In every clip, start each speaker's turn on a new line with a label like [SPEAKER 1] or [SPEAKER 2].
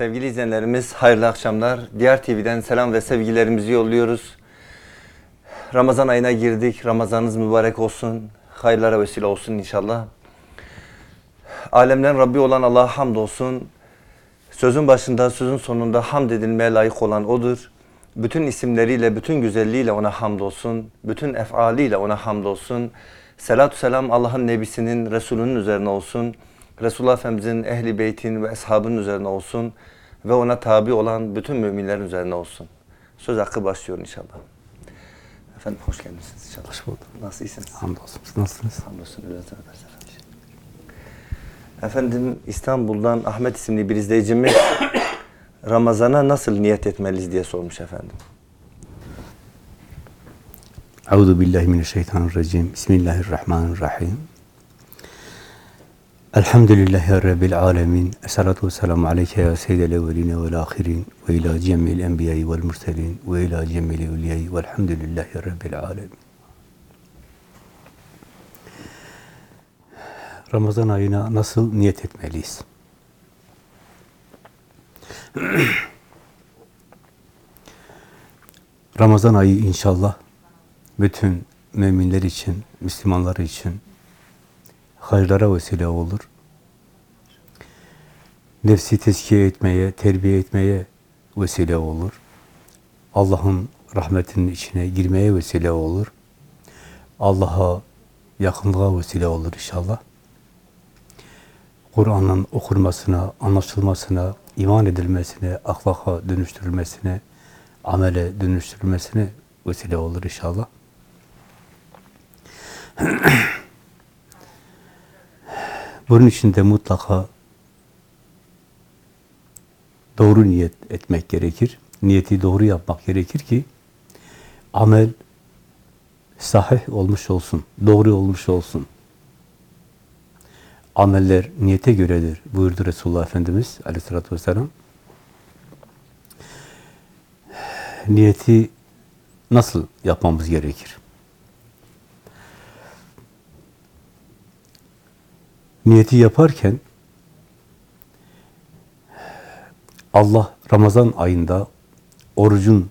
[SPEAKER 1] Sevgili izleyenlerimiz hayırlı akşamlar. Diğer TV'den selam ve sevgilerimizi yolluyoruz. Ramazan ayına girdik. Ramazanınız mübarek olsun. Hayırlara vesile olsun inşallah. Alemden Rabbi olan Allah'a hamdolsun. Sözün başında, sözün sonunda hamd edilmeye layık olan O'dur. Bütün isimleriyle, bütün güzelliğiyle O'na hamdolsun. Bütün efaliyle O'na hamdolsun. Selatü selam Allah'ın Nebisinin, Resulünün üzerine olsun. Resulullah Efendimizin, Ehli Beytin ve Eshabının üzerine olsun. Ve O'na tabi olan bütün müminlerin üzerine olsun. Söz hakkı başlıyor inşallah. Efendim hoş geldiniz inşallah.
[SPEAKER 2] Hoş bulduk.
[SPEAKER 1] Nasıl iyisiniz?
[SPEAKER 2] Hamdolsun. Siz nasılsınız?
[SPEAKER 1] Hamdolsun. Efendim İstanbul'dan Ahmet isimli bir izleyicimiz Ramazan'a nasıl niyet etmeliyiz diye sormuş efendim.
[SPEAKER 2] Euzu billahi mineşşeytanirracim. Bismillahirrahmanirrahim. Elhamdülillahi Rabbil alemin. Esselatu vesselamu aleyke ya seyyidel evveline vel ahirin. Ve ila cemmil enbiyayı vel murselin. Ve ila cemmil evliyayı velhamdülillahi Rabbil alemin. Ramazan ayına nasıl niyet etmeliyiz? Ramazan ayı inşallah bütün müminler için, Müslümanlar için hayırlara vesile olur. Nefsi tezkiye etmeye, terbiye etmeye vesile olur. Allah'ın rahmetinin içine girmeye vesile olur. Allah'a yakınlığa vesile olur inşallah. Kur'an'ın okunmasına, anlaşılmasına, iman edilmesine, ahlaka dönüştürülmesine, amele dönüştürülmesine vesile olur inşallah. Bunun için de mutlaka doğru niyet etmek gerekir. Niyeti doğru yapmak gerekir ki amel sahih olmuş olsun, doğru olmuş olsun. Ameller niyete göredir buyurdu Resulullah Efendimiz aleyhissalatü vesselam. Niyeti nasıl yapmamız gerekir? Niyeti yaparken Allah Ramazan ayında orucun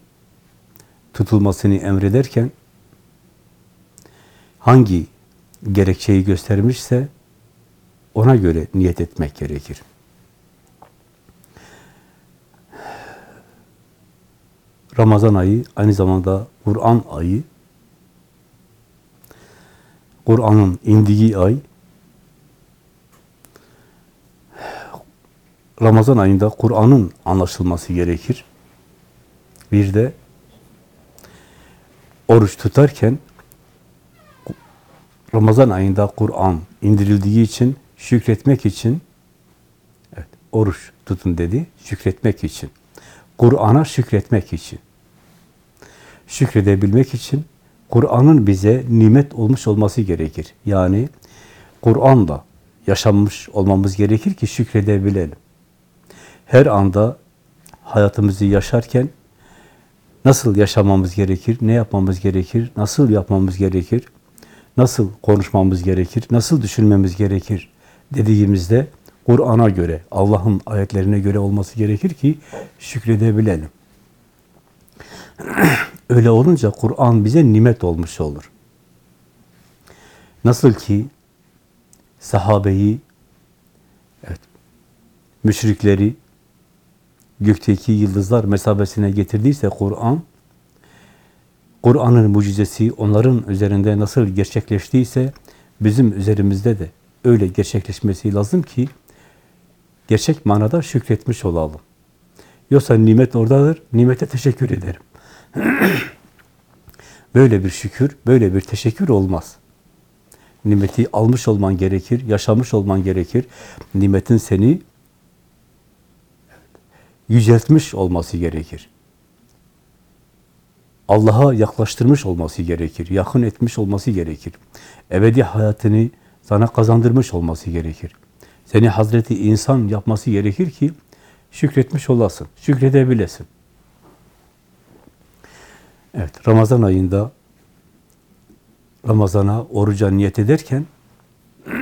[SPEAKER 2] tutulmasını emrederken hangi gerekçeyi göstermişse ona göre niyet etmek gerekir. Ramazan ayı aynı zamanda Kur'an ayı. Kur'an'ın indiği ay. Ramazan ayında Kur'an'ın anlaşılması gerekir. Bir de oruç tutarken Ramazan ayında Kur'an indirildiği için şükretmek için evet, oruç tutun dedi. Şükretmek için. Kur'an'a şükretmek için. Şükredebilmek için Kur'an'ın bize nimet olmuş olması gerekir. Yani Kur'an'la yaşanmış olmamız gerekir ki şükredebilelim. Her anda hayatımızı yaşarken nasıl yaşamamız gerekir, ne yapmamız gerekir, nasıl yapmamız gerekir, nasıl konuşmamız gerekir, nasıl düşünmemiz gerekir dediğimizde Kur'an'a göre, Allah'ın ayetlerine göre olması gerekir ki şükredebilelim. Öyle olunca Kur'an bize nimet olmuş olur. Nasıl ki sahabeyi, evet, müşrikleri gökteki yıldızlar mesabesine getirdiyse Kur'an, Kur'an'ın mucizesi onların üzerinde nasıl gerçekleştiyse bizim üzerimizde de öyle gerçekleşmesi lazım ki gerçek manada şükretmiş olalım. Yoksa nimet oradadır, nimete teşekkür ederim. böyle bir şükür, böyle bir teşekkür olmaz. Nimeti almış olman gerekir, yaşamış olman gerekir. Nimetin seni yüceltmiş olması gerekir. Allah'a yaklaştırmış olması gerekir, yakın etmiş olması gerekir. Ebedi hayatını sana kazandırmış olması gerekir. Seni Hazreti insan yapması gerekir ki şükretmiş olasın, şükredebilesin. Evet, Ramazan ayında Ramazana, oruca niyet ederken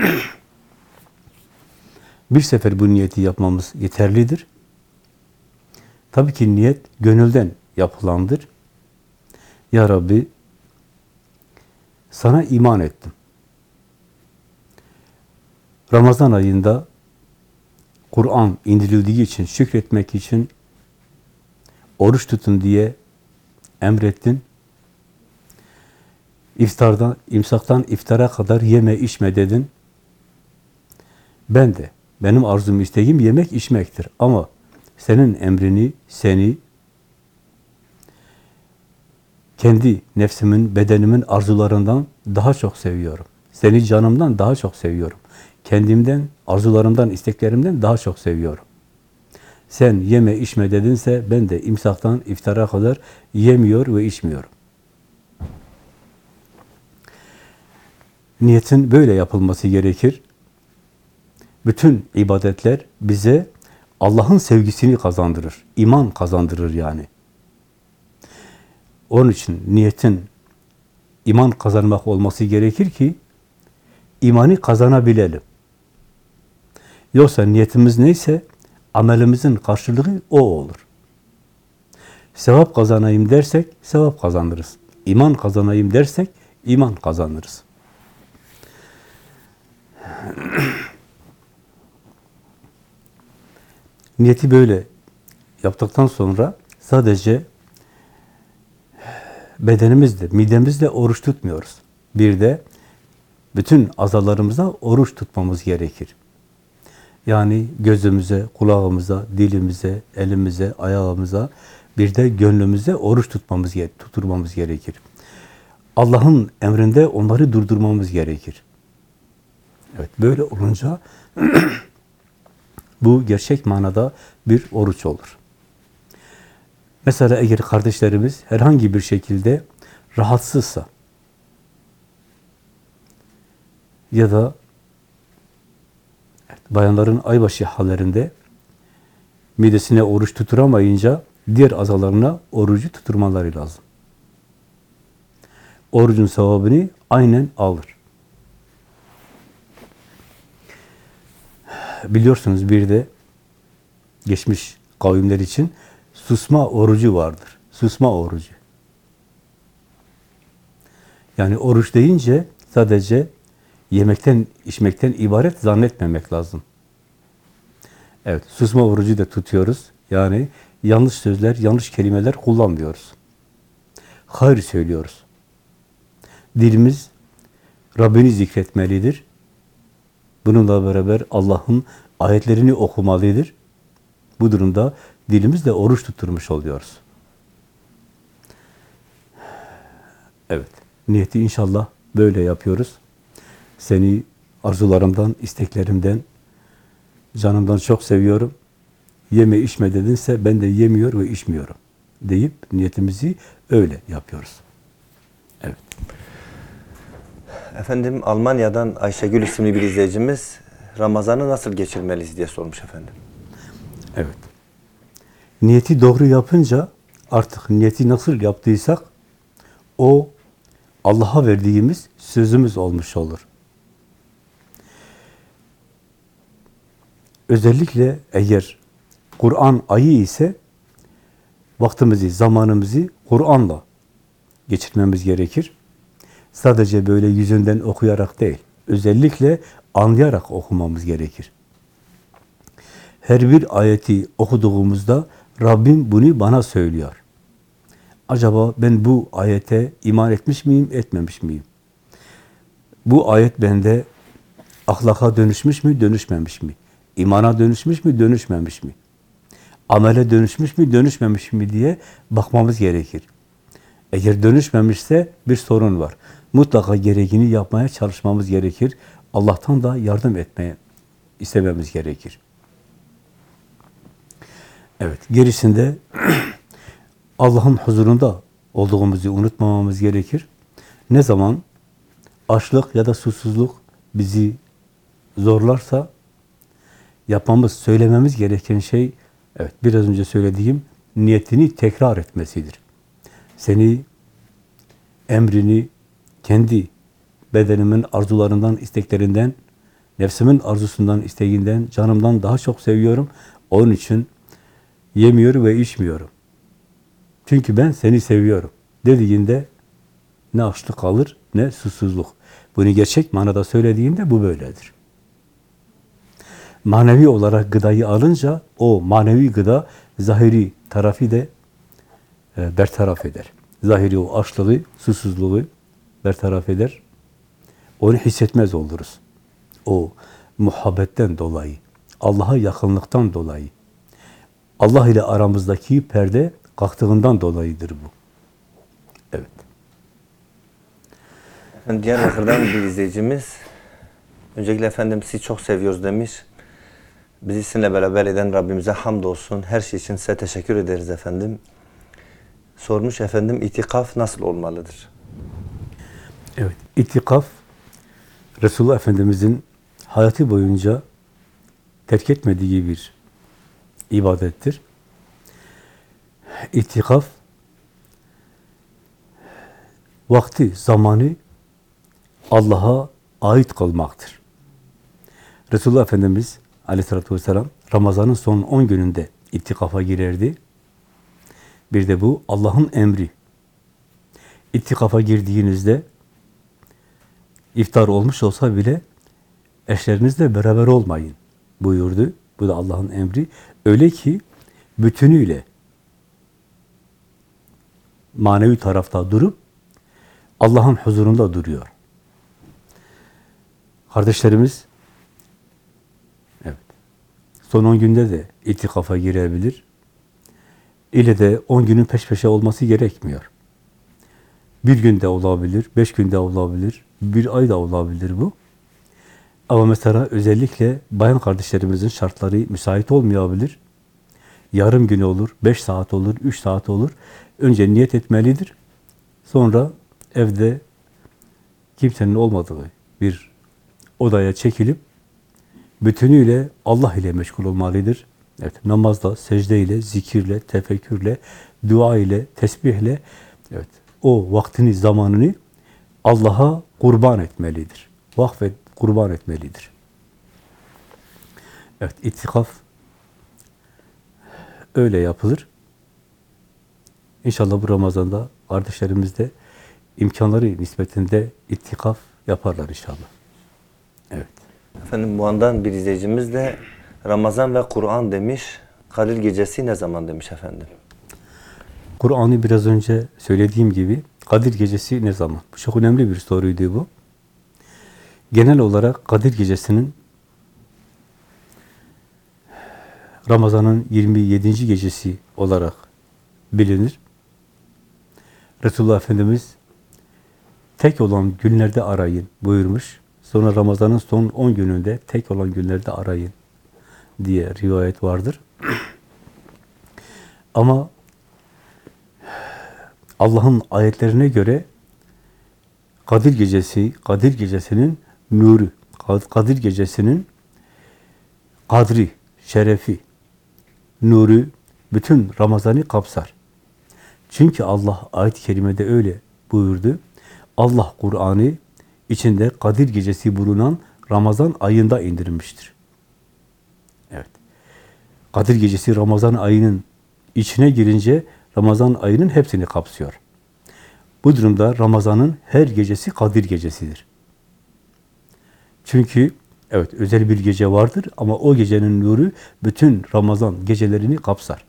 [SPEAKER 2] bir sefer bu niyeti yapmamız yeterlidir. Tabii ki niyet gönülden yapılandır. Ya Rabbi sana iman ettim. Ramazan ayında Kur'an indirildiği için, şükretmek için oruç tutun diye emrettin. İftardan, imsaktan iftara kadar yeme içme dedin. Ben de, benim arzum isteğim yemek içmektir. Ama senin emrini, seni kendi nefsimin, bedenimin arzularından daha çok seviyorum. Seni canımdan daha çok seviyorum. Kendimden, arzularımdan, isteklerimden daha çok seviyorum. Sen yeme içme dedinse ben de imsaktan iftara kadar yemiyor ve içmiyorum. Niyetin böyle yapılması gerekir. Bütün ibadetler bize Allah'ın sevgisini kazandırır. iman kazandırır yani. Onun için niyetin iman kazanmak olması gerekir ki imanı kazanabilelim. Yoksa niyetimiz neyse amelimizin karşılığı o olur. Sevap kazanayım dersek sevap kazanırız. İman kazanayım dersek iman kazanırız. Niyeti böyle yaptıktan sonra sadece bedenimizle, midemizle oruç tutmuyoruz. Bir de bütün azalarımıza oruç tutmamız gerekir. Yani gözümüze, kulağımıza, dilimize, elimize, ayağımıza, bir de gönlümüze oruç tutmamız, tuturmamız gerekir. Allah'ın emrinde onları durdurmamız gerekir. Evet, böyle olunca bu gerçek manada bir oruç olur. Mesela eğer kardeşlerimiz herhangi bir şekilde rahatsızsa ya da bayanların aybaşı hallerinde midesine oruç tuturamayınca diğer azalarına orucu tuturmaları lazım. Orucun sevabını aynen alır. Biliyorsunuz bir de geçmiş kavimler için susma orucu vardır. Susma orucu. Yani oruç deyince sadece yemekten, içmekten ibaret zannetmemek lazım. Evet, susma orucu da tutuyoruz. Yani yanlış sözler, yanlış kelimeler kullanmıyoruz. Hayır söylüyoruz. Dilimiz Rabbini zikretmelidir. Bununla beraber Allah'ın ayetlerini okumalıdır. Bu durumda dilimizle oruç tutturmuş oluyoruz. Evet, niyeti inşallah böyle yapıyoruz. Seni arzularımdan, isteklerimden, canımdan çok seviyorum. Yeme içme dedinse ben de yemiyor ve içmiyorum deyip niyetimizi öyle yapıyoruz. Evet.
[SPEAKER 1] Efendim Almanya'dan Ayşegül isimli bir izleyicimiz Ramazan'ı nasıl geçirmeliyiz diye sormuş efendim.
[SPEAKER 2] Evet. Niyeti doğru yapınca artık niyeti nasıl yaptıysak o Allah'a verdiğimiz sözümüz olmuş olur. Özellikle eğer Kur'an ayı ise vaktimizi, zamanımızı Kur'an'la geçirmemiz gerekir. Sadece böyle yüzünden okuyarak değil, özellikle anlayarak okumamız gerekir. Her bir ayeti okuduğumuzda Rabbim bunu bana söylüyor. Acaba ben bu ayete iman etmiş miyim, etmemiş miyim? Bu ayet bende ahlaka dönüşmüş mü, dönüşmemiş mi? İmana dönüşmüş mü, dönüşmemiş mi? Amele dönüşmüş mü, dönüşmemiş mi diye bakmamız gerekir. Eğer dönüşmemişse bir sorun var. Mutlaka gereğini yapmaya çalışmamız gerekir. Allah'tan da yardım etmeye istememiz gerekir. Evet, gerisinde Allah'ın huzurunda olduğumuzu unutmamamız gerekir. Ne zaman açlık ya da susuzluk bizi zorlarsa yapmamız, söylememiz gereken şey evet biraz önce söylediğim niyetini tekrar etmesidir. Seni emrini kendi bedenimin arzularından, isteklerinden, nefsimin arzusundan, isteğinden, canımdan daha çok seviyorum. Onun için yemiyorum ve içmiyorum. Çünkü ben seni seviyorum dediğinde ne açlık kalır ne susuzluk. Bunu gerçek manada söylediğinde bu böyledir. Manevi olarak gıdayı alınca o manevi gıda zahiri tarafı da e, bertaraf eder. Zahiri o açlığı, susuzluğu bertaraf eder. Onu hissetmez oluruz. O muhabbetten dolayı, Allah'a yakınlıktan dolayı, Allah ile aramızdaki perde kalktığından dolayıdır bu. Evet.
[SPEAKER 1] Efendim, Diyarbakır'dan bir izleyicimiz, öncelikle efendim sizi çok seviyoruz demiş. Bizi sizinle beraber eden Rabbimize hamdolsun. Her şey için size teşekkür ederiz efendim. Sormuş efendim, itikaf nasıl olmalıdır?
[SPEAKER 2] Evet. İtikaf Resulullah Efendimizin hayatı boyunca terk etmediği bir ibadettir. İtikaf vakti, zamanı Allah'a ait kılmaktır. Resulullah Efendimiz aleyhissalatü vesselam Ramazan'ın son 10 gününde itikafa girerdi. Bir de bu Allah'ın emri. İtikafa girdiğinizde iftar olmuş olsa bile eşlerinizle beraber olmayın buyurdu. Bu da Allah'ın emri. Öyle ki bütünüyle manevi tarafta durup Allah'ın huzurunda duruyor. Kardeşlerimiz evet son 10 günde de itikafa girebilir. İle de 10 günün peş peşe olması gerekmiyor. Bir günde olabilir, beş günde olabilir, bir ay da olabilir bu. Ama mesela özellikle bayan kardeşlerimizin şartları müsait olmayabilir. Yarım gün olur, beş saat olur, üç saat olur. Önce niyet etmelidir. Sonra evde kimsenin olmadığı bir odaya çekilip bütünüyle Allah ile meşgul olmalıdır. Evet, namazda, secdeyle, zikirle, tefekkürle, dua ile, tesbihle evet, o vaktini, zamanını Allah'a kurban etmelidir. Vakfet, kurban etmelidir. Evet, itikaf öyle yapılır. İnşallah bu Ramazan'da kardeşlerimiz de imkanları nispetinde itikaf yaparlar inşallah. Evet.
[SPEAKER 1] Efendim bu andan bir izleyicimiz de Ramazan ve Kur'an demiş. Kadir gecesi ne zaman demiş efendim?
[SPEAKER 2] Kur'an'ı biraz önce söylediğim gibi Kadir Gecesi ne zaman? Bu çok önemli bir soruydu bu. Genel olarak Kadir Gecesi'nin Ramazan'ın 27. gecesi olarak bilinir. Resulullah Efendimiz tek olan günlerde arayın buyurmuş. Sonra Ramazan'ın son 10 gününde tek olan günlerde arayın diye rivayet vardır. Ama Allah'ın ayetlerine göre Kadir Gecesi, Kadir Gecesi'nin nuru, Kadir Gecesi'nin kadri, şerefi, nuru bütün Ramazan'ı kapsar. Çünkü Allah ayet-i kerimede öyle buyurdu. Allah Kur'an'ı içinde Kadir Gecesi bulunan Ramazan ayında indirmiştir. Evet. Kadir Gecesi Ramazan ayının içine girince Ramazan ayının hepsini kapsıyor. Bu durumda Ramazan'ın her gecesi Kadir Gecesidir. Çünkü evet özel bir gece vardır ama o gecenin nuru bütün Ramazan gecelerini kapsar.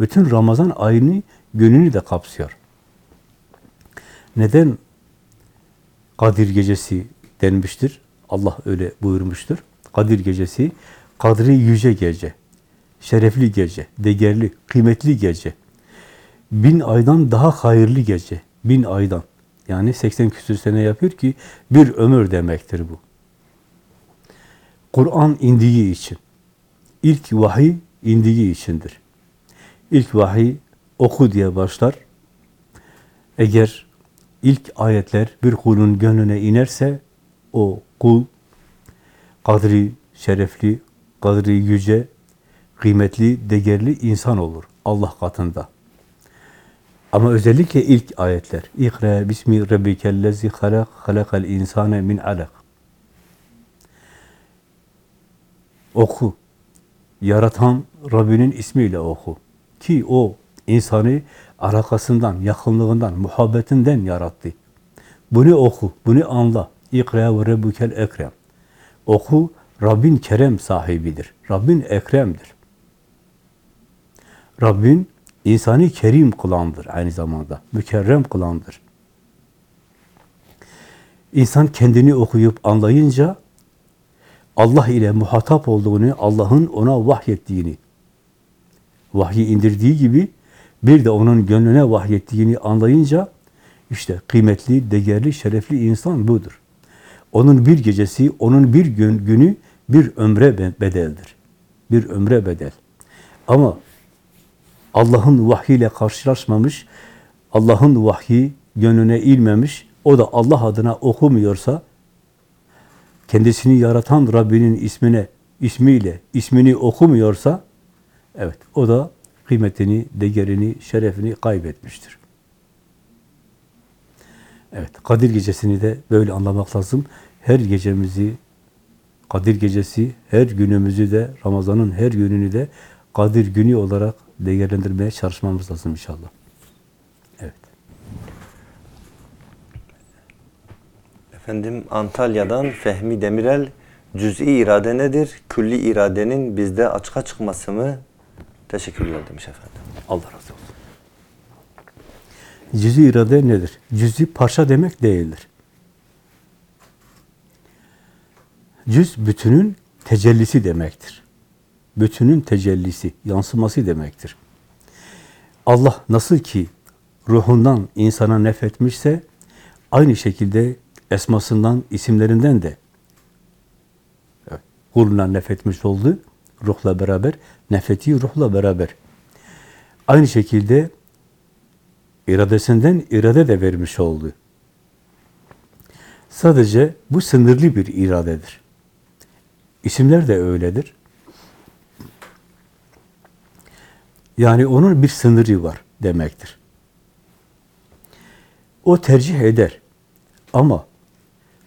[SPEAKER 2] Bütün Ramazan ayını, gününü de kapsıyor. Neden Kadir Gecesi denmiştir? Allah öyle buyurmuştur. Kadir Gecesi, kadri yüce gece, şerefli gece, değerli, kıymetli gece. Bin aydan daha hayırlı gece. Bin aydan. Yani 80 küsür sene yapıyor ki bir ömür demektir bu. Kur'an indiği için. ilk vahiy indiği içindir. İlk vahiy oku diye başlar. Eğer ilk ayetler bir kulun gönlüne inerse o kul kadri şerefli, kadri yüce, kıymetli, değerli insan olur Allah katında. Ama özellikle ilk ayetler. İkra bismi rabbikellezi halak halakal insane min alak. Oku. yaratan Rabbinin ismiyle oku. Ki o insanı alakasından, yakınlığından, muhabbetinden yarattı. Bunu oku, bunu anla. İkra ve Rabbukel Ekrem. Oku, Rabbin kerem sahibidir. Rabbin ekremdir. Rabbin insanı kerim kılandır aynı zamanda. Mükerrem kılandır. İnsan kendini okuyup anlayınca Allah ile muhatap olduğunu, Allah'ın ona vahyettiğini, vahyi indirdiği gibi bir de onun gönlüne vahyettiğini anlayınca işte kıymetli, değerli, şerefli insan budur. Onun bir gecesi, onun bir gün, günü bir ömre bedeldir. Bir ömre bedel. Ama Allah'ın vahyiyle karşılaşmamış, Allah'ın vahyi gönlüne ilmemiş, o da Allah adına okumuyorsa, kendisini yaratan Rabbinin ismine, ismiyle, ismini okumuyorsa, evet o da kıymetini, değerini, şerefini kaybetmiştir. Evet, Kadir Gecesi'ni de böyle anlamak lazım. Her gecemizi, Kadir Gecesi, her günümüzü de, Ramazan'ın her gününü de Kadir günü olarak değerlendirmeye çalışmamız lazım inşallah. Evet.
[SPEAKER 1] Efendim Antalya'dan Fehmi Demirel cüz'i irade nedir? Külli iradenin bizde açığa çıkması mı? Teşekkürler demiş efendim.
[SPEAKER 2] Allah razı olsun. Cüzi irade nedir? Cüzi parça demek değildir. Cüz bütünün tecellisi demektir. Bütünün tecellisi, yansıması demektir. Allah nasıl ki ruhundan insana nefetmişse aynı şekilde esmasından, isimlerinden de evet, kuluna nefetmiş oldu. Ruhla beraber, nefeti ruhla beraber. Aynı şekilde iradesinden irade de vermiş oldu. Sadece bu sınırlı bir iradedir. İsimler de öyledir. Yani onun bir sınırı var demektir. O tercih eder. Ama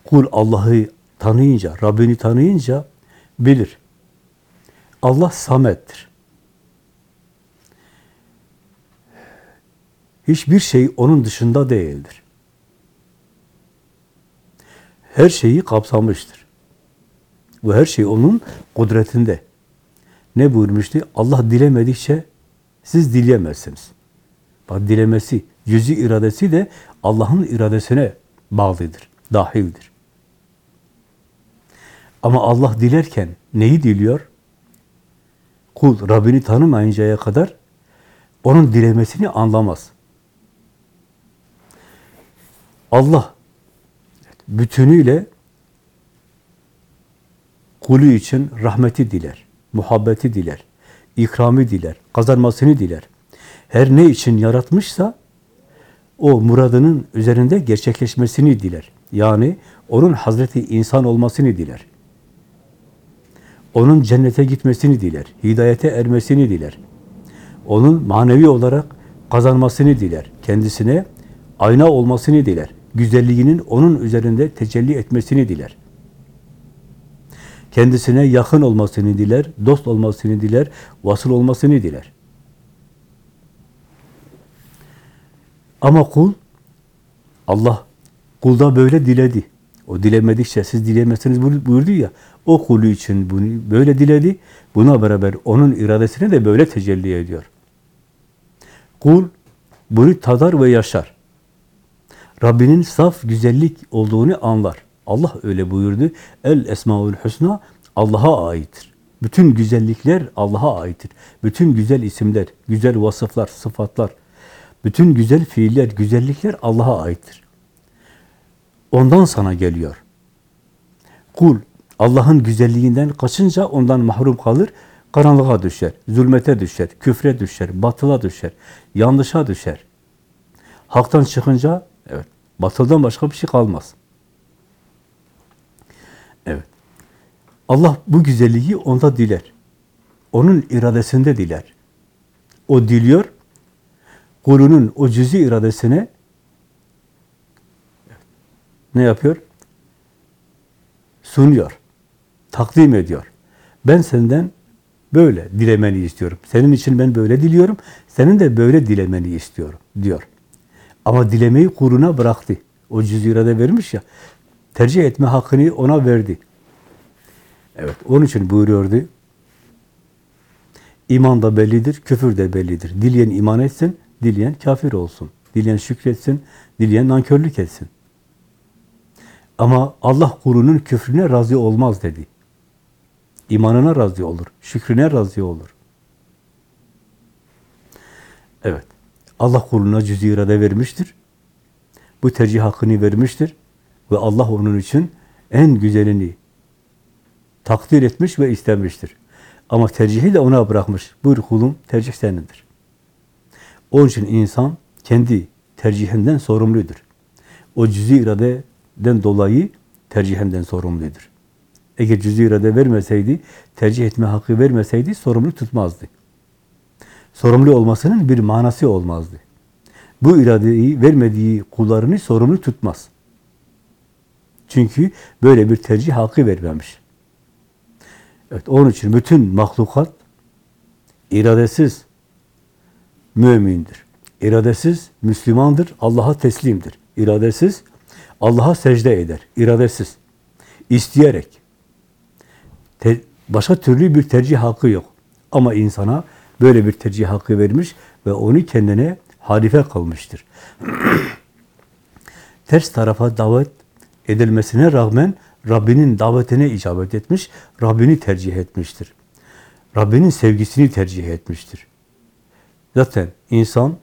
[SPEAKER 2] kul Allah'ı tanıyınca, Rabbini tanıyınca bilir. Allah samettir. Hiçbir şey onun dışında değildir. Her şeyi kapsamıştır. Bu her şey onun kudretinde. Ne buyurmuştu? Allah dilemedikçe siz dileyemezsiniz. Bak dilemesi, yüzü iradesi de Allah'ın iradesine bağlıdır, dahildir. Ama Allah dilerken neyi diliyor? Kul Rabbini tanımayıncaya kadar onun dilemesini anlamaz. Allah bütünüyle kulü için rahmeti diler, muhabbeti diler, ikramı diler, kazanmasını diler. Her ne için yaratmışsa o muradının üzerinde gerçekleşmesini diler. Yani onun Hazreti insan olmasını diler. Onun cennete gitmesini diler, hidayete ermesini diler. Onun manevi olarak kazanmasını diler. Kendisine ayna olmasını diler. Güzelliğinin onun üzerinde tecelli etmesini diler. Kendisine yakın olmasını diler, dost olmasını diler, vasıl olmasını diler. Ama kul, Allah kulda böyle diledi. O dilemedikçe siz dileyemezsiniz buyurdu ya, o kulü için bunu böyle diledi, buna beraber onun iradesine de böyle tecelli ediyor. Kul bunu tadar ve yaşar. Rabbinin saf güzellik olduğunu anlar. Allah öyle buyurdu. El esmaül husna Allah'a aittir. Bütün güzellikler Allah'a aittir. Bütün güzel isimler, güzel vasıflar, sıfatlar, bütün güzel fiiller, güzellikler Allah'a aittir. Ondan sana geliyor. Kul Allah'ın güzelliğinden kaçınca ondan mahrum kalır, karanlığa düşer, zulmete düşer, küfre düşer, batıla düşer, yanlışa düşer. Haktan çıkınca evet, batıldan başka bir şey kalmaz. Evet. Allah bu güzelliği onda diler. Onun iradesinde diler. O diliyor, kulunun o cüzi iradesine ne yapıyor? Sunuyor. Takdim ediyor. Ben senden böyle dilemeni istiyorum. Senin için ben böyle diliyorum, senin de böyle dilemeni istiyorum diyor. Ama dilemeyi kuruna bıraktı. O cüz irade vermiş ya, tercih etme hakkını ona verdi. Evet, onun için buyuruyordu. İman da bellidir, küfür de bellidir. Dileyen iman etsin, dileyen kafir olsun. Dileyen şükretsin, dileyen nankörlük etsin. Ama Allah kulunun küfrüne razı olmaz dedi. İmanına razı olur, şükrüne razı olur. Evet, Allah kuluna cüz-i irade vermiştir. Bu tercih hakkını vermiştir. Ve Allah onun için en güzelini takdir etmiş ve istemiştir. Ama tercihi de ona bırakmış. Buyur kulum, tercih senindir. Onun için insan kendi tercihinden sorumludur. O cüz-i iradeden dolayı tercihinden sorumludur. Eğer cüz-i irade vermeseydi, tercih etme hakkı vermeseydi sorumlu tutmazdı. Sorumlu olmasının bir manası olmazdı. Bu iradeyi vermediği kullarını sorumlu tutmaz. Çünkü böyle bir tercih hakkı vermemiş. Evet, onun için bütün mahlukat iradesiz mümindir. İradesiz Müslümandır, Allah'a teslimdir. İradesiz Allah'a secde eder. İradesiz. İsteyerek. Te başka türlü bir tercih hakkı yok. Ama insana böyle bir tercih hakkı vermiş ve onu kendine halife kılmıştır. Ters tarafa davet edilmesine rağmen Rabbinin davetine icabet etmiş, Rabbini tercih etmiştir. Rabbinin sevgisini tercih etmiştir. Zaten insan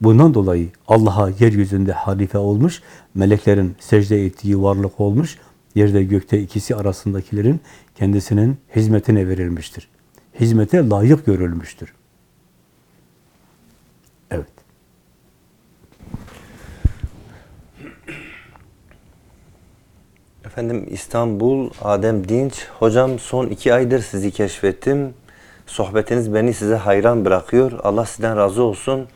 [SPEAKER 2] bundan dolayı Allah'a yeryüzünde halife olmuş, meleklerin secde ettiği varlık olmuş, yerde gökte ikisi arasındakilerin kendisinin hizmetine verilmiştir. Hizmete layık görülmüştür. Evet.
[SPEAKER 1] Efendim İstanbul, Adem Dinç. Hocam son iki aydır sizi keşfettim. Sohbetiniz beni size hayran bırakıyor. Allah sizden razı olsun.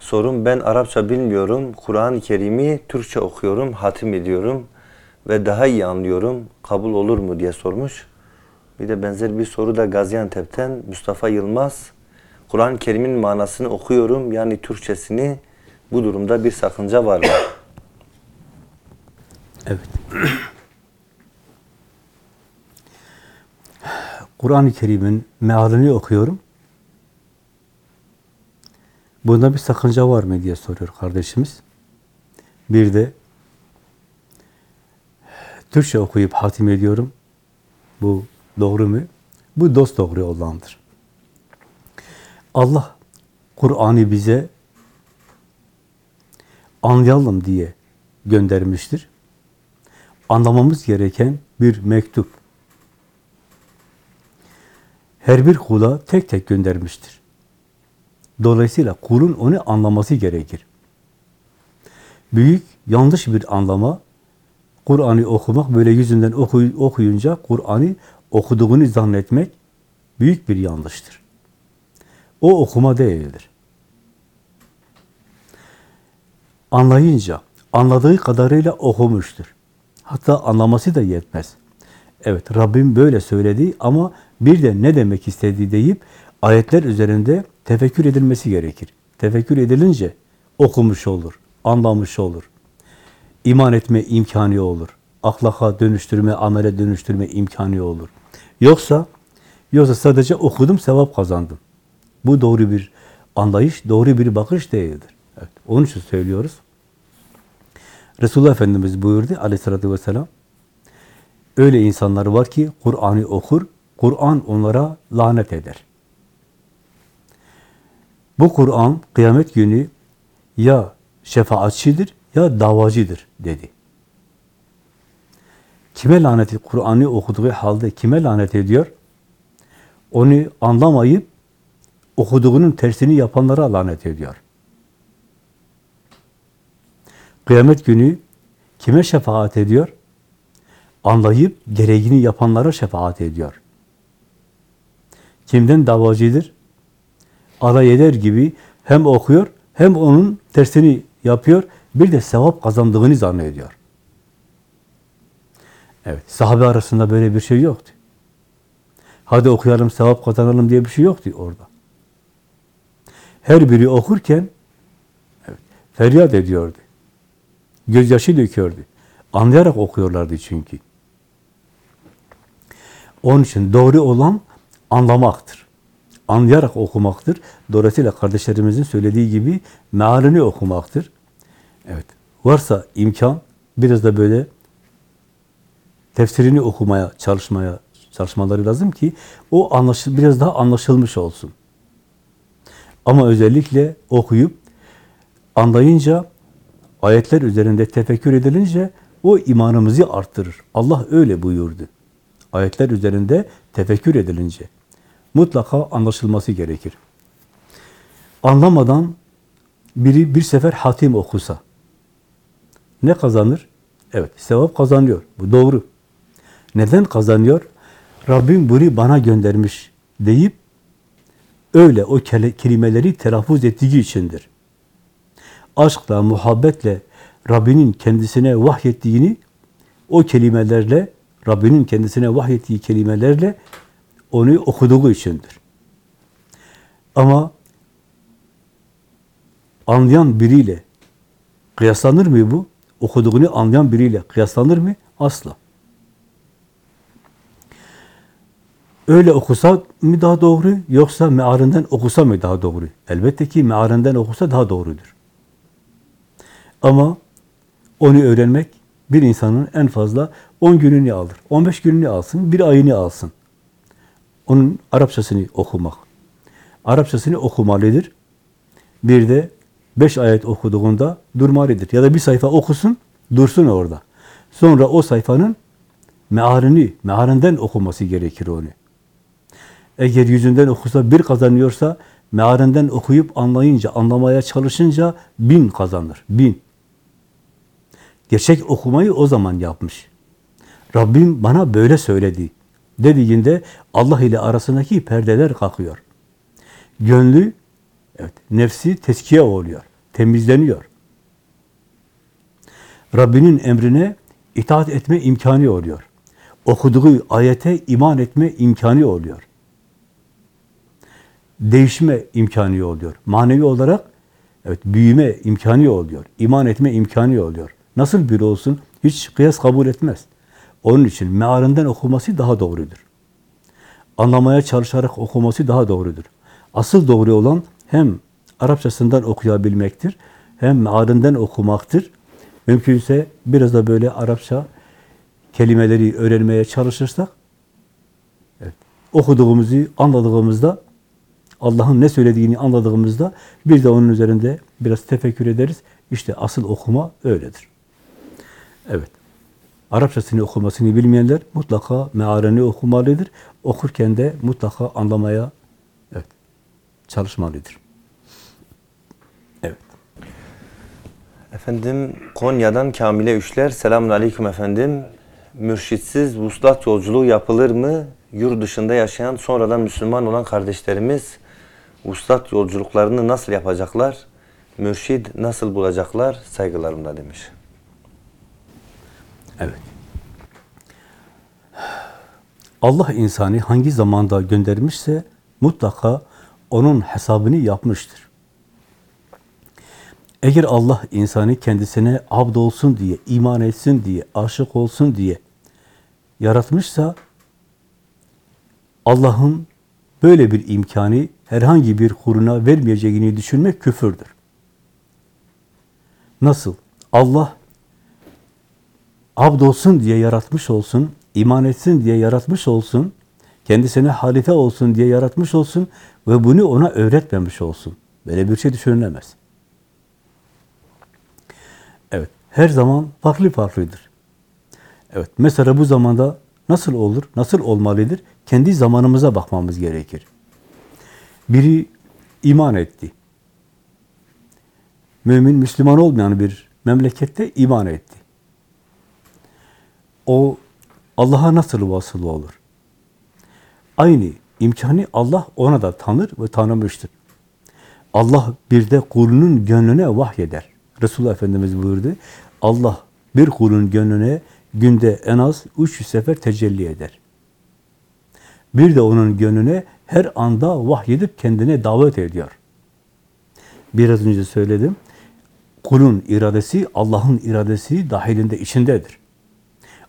[SPEAKER 1] Sorum ben Arapça bilmiyorum. Kur'an-ı Kerim'i Türkçe okuyorum, hatim ediyorum ve daha iyi anlıyorum. Kabul olur mu diye sormuş. Bir de benzer bir soru da Gaziantep'ten Mustafa Yılmaz. Kur'an-ı Kerim'in manasını okuyorum yani Türkçesini. Bu durumda bir sakınca var mı?
[SPEAKER 2] Evet. Kur'an-ı Kerim'in mealini okuyorum. Bunda bir sakınca var mı diye soruyor kardeşimiz. Bir de Türkçe okuyup hatim ediyorum. Bu doğru mu? Bu dost doğru olandır. Allah Kur'an'ı bize anlayalım diye göndermiştir. Anlamamız gereken bir mektup. Her bir kula tek tek göndermiştir. Dolayısıyla kulun onu anlaması gerekir. Büyük, yanlış bir anlama, Kur'an'ı okumak, böyle yüzünden oku, okuyunca Kur'an'ı okuduğunu zannetmek büyük bir yanlıştır. O okuma değildir. Anlayınca, anladığı kadarıyla okumuştur. Hatta anlaması da yetmez. Evet, Rabbim böyle söyledi ama bir de ne demek istediği deyip ayetler üzerinde tefekkür edilmesi gerekir. Tefekkür edilince okumuş olur, anlamış olur. İman etme imkanı olur. Ahlaka dönüştürme, amele dönüştürme imkanı olur. Yoksa yoksa sadece okudum, sevap kazandım. Bu doğru bir anlayış, doğru bir bakış değildir. Evet, onun için söylüyoruz. Resulullah Efendimiz buyurdu aleyhissalatü vesselam, öyle insanlar var ki Kur'an'ı okur, Kur'an onlara lanet eder. Bu Kur'an kıyamet günü ya şefaatçidir ya davacıdır dedi. Kime lanet Kur'an'ı okuduğu halde kime lanet ediyor? Onu anlamayıp okuduğunun tersini yapanlara lanet ediyor. Kıyamet günü kime şefaat ediyor? Anlayıp gereğini yapanlara şefaat ediyor. Kimden davacıdır? Alay eder gibi hem okuyor hem onun tersini yapıyor. Bir de sevap kazandığını zannediyor. Evet, sahabe arasında böyle bir şey yoktu. hadi okuyalım, sevap kazanalım diye bir şey yoktu orada. Her biri okurken evet, feryat ediyordu. Gözyaşı döküyordu. Anlayarak okuyorlardı çünkü. Onun için doğru olan anlamaktır. Anlayarak okumaktır. Dolayısıyla kardeşlerimizin söylediği gibi mealini okumaktır. Evet. Varsa imkan biraz da böyle tefsirini okumaya, çalışmaya çalışmaları lazım ki o anlaşıl biraz daha anlaşılmış olsun. Ama özellikle okuyup anlayınca ayetler üzerinde tefekkür edilince o imanımızı arttırır. Allah öyle buyurdu. Ayetler üzerinde tefekkür edilince mutlaka anlaşılması gerekir. Anlamadan biri bir sefer hatim okusa ne kazanır? Evet, sevap kazanıyor. Bu doğru. Neden kazanıyor? Rabbim bunu bana göndermiş deyip öyle o kelimeleri telaffuz ettiği içindir. Aşkla, muhabbetle Rabbinin kendisine vahyettiğini o kelimelerle, Rabbinin kendisine vahyettiği kelimelerle onu okuduğu içindir. Ama anlayan biriyle kıyaslanır mı bu? Okuduğunu anlayan biriyle kıyaslanır mı? Asla. Öyle okusa mı daha doğru yoksa mealinden okusa mı daha doğru? Elbette ki mealinden okusa daha doğrudur. Ama onu öğrenmek bir insanın en fazla 10 gününü alır. 15 gününü alsın, bir ayını alsın. Onun Arapçasını okumak. Arapçasını okumalıdır. Bir de beş ayet okuduğunda durmalıdır. Ya da bir sayfa okusun, dursun orada. Sonra o sayfanın mealini, mealinden okuması gerekir onu. Eğer yüzünden okusa bir kazanıyorsa, mealinden okuyup anlayınca, anlamaya çalışınca bin kazanır. Bin. Gerçek okumayı o zaman yapmış. Rabbim bana böyle söyledi dediğinde Allah ile arasındaki perdeler kalkıyor. Gönlü, evet, nefsi teskiye oluyor, temizleniyor. Rabbinin emrine itaat etme imkanı oluyor. Okuduğu ayete iman etme imkanı oluyor. Değişme imkanı oluyor. Manevi olarak evet büyüme imkanı oluyor. İman etme imkanı oluyor. Nasıl biri olsun hiç kıyas kabul etmez. Onun için mealinden okuması daha doğrudur. Anlamaya çalışarak okuması daha doğrudur. Asıl doğru olan hem Arapçasından okuyabilmektir, hem mealinden okumaktır. Mümkünse biraz da böyle Arapça kelimeleri öğrenmeye çalışırsak, evet, okuduğumuzu anladığımızda, Allah'ın ne söylediğini anladığımızda bir de onun üzerinde biraz tefekkür ederiz. İşte asıl okuma öyledir. Evet. Arapçasını okumasını bilmeyenler mutlaka mealini okumalıdır. Okurken de mutlaka anlamaya evet, çalışmalıdır. Evet.
[SPEAKER 1] Efendim Konya'dan Kamile Üçler. Selamun Aleyküm efendim. Mürşitsiz vuslat yolculuğu yapılır mı? Yurt dışında yaşayan sonradan Müslüman olan kardeşlerimiz vuslat yolculuklarını nasıl yapacaklar? Mürşid nasıl bulacaklar? Saygılarımla demiş.
[SPEAKER 2] Evet. Allah insanı hangi zamanda göndermişse mutlaka onun hesabını yapmıştır. Eğer Allah insanı kendisine abd olsun diye, iman etsin diye, aşık olsun diye yaratmışsa Allah'ın böyle bir imkanı herhangi bir kuruna vermeyeceğini düşünmek küfürdür. Nasıl? Allah abd olsun diye yaratmış olsun, iman etsin diye yaratmış olsun, kendisine halife olsun diye yaratmış olsun ve bunu ona öğretmemiş olsun. Böyle bir şey düşünülemez. Evet, her zaman farklı farklıdır. Evet, mesela bu zamanda nasıl olur, nasıl olmalıdır? Kendi zamanımıza bakmamız gerekir. Biri iman etti. Mümin, Müslüman olmayan bir memlekette iman etti. O Allah'a nasıl vasıl olur? Aynı imkanı Allah ona da tanır ve tanımıştır. Allah bir de kulunun gönlüne vahyeder. Resulullah Efendimiz buyurdu. Allah bir kulun gönlüne günde en az 300 sefer tecelli eder. Bir de onun gönlüne her anda vahyedip kendine davet ediyor. Biraz önce söyledim. Kulun iradesi Allah'ın iradesi dahilinde içindedir.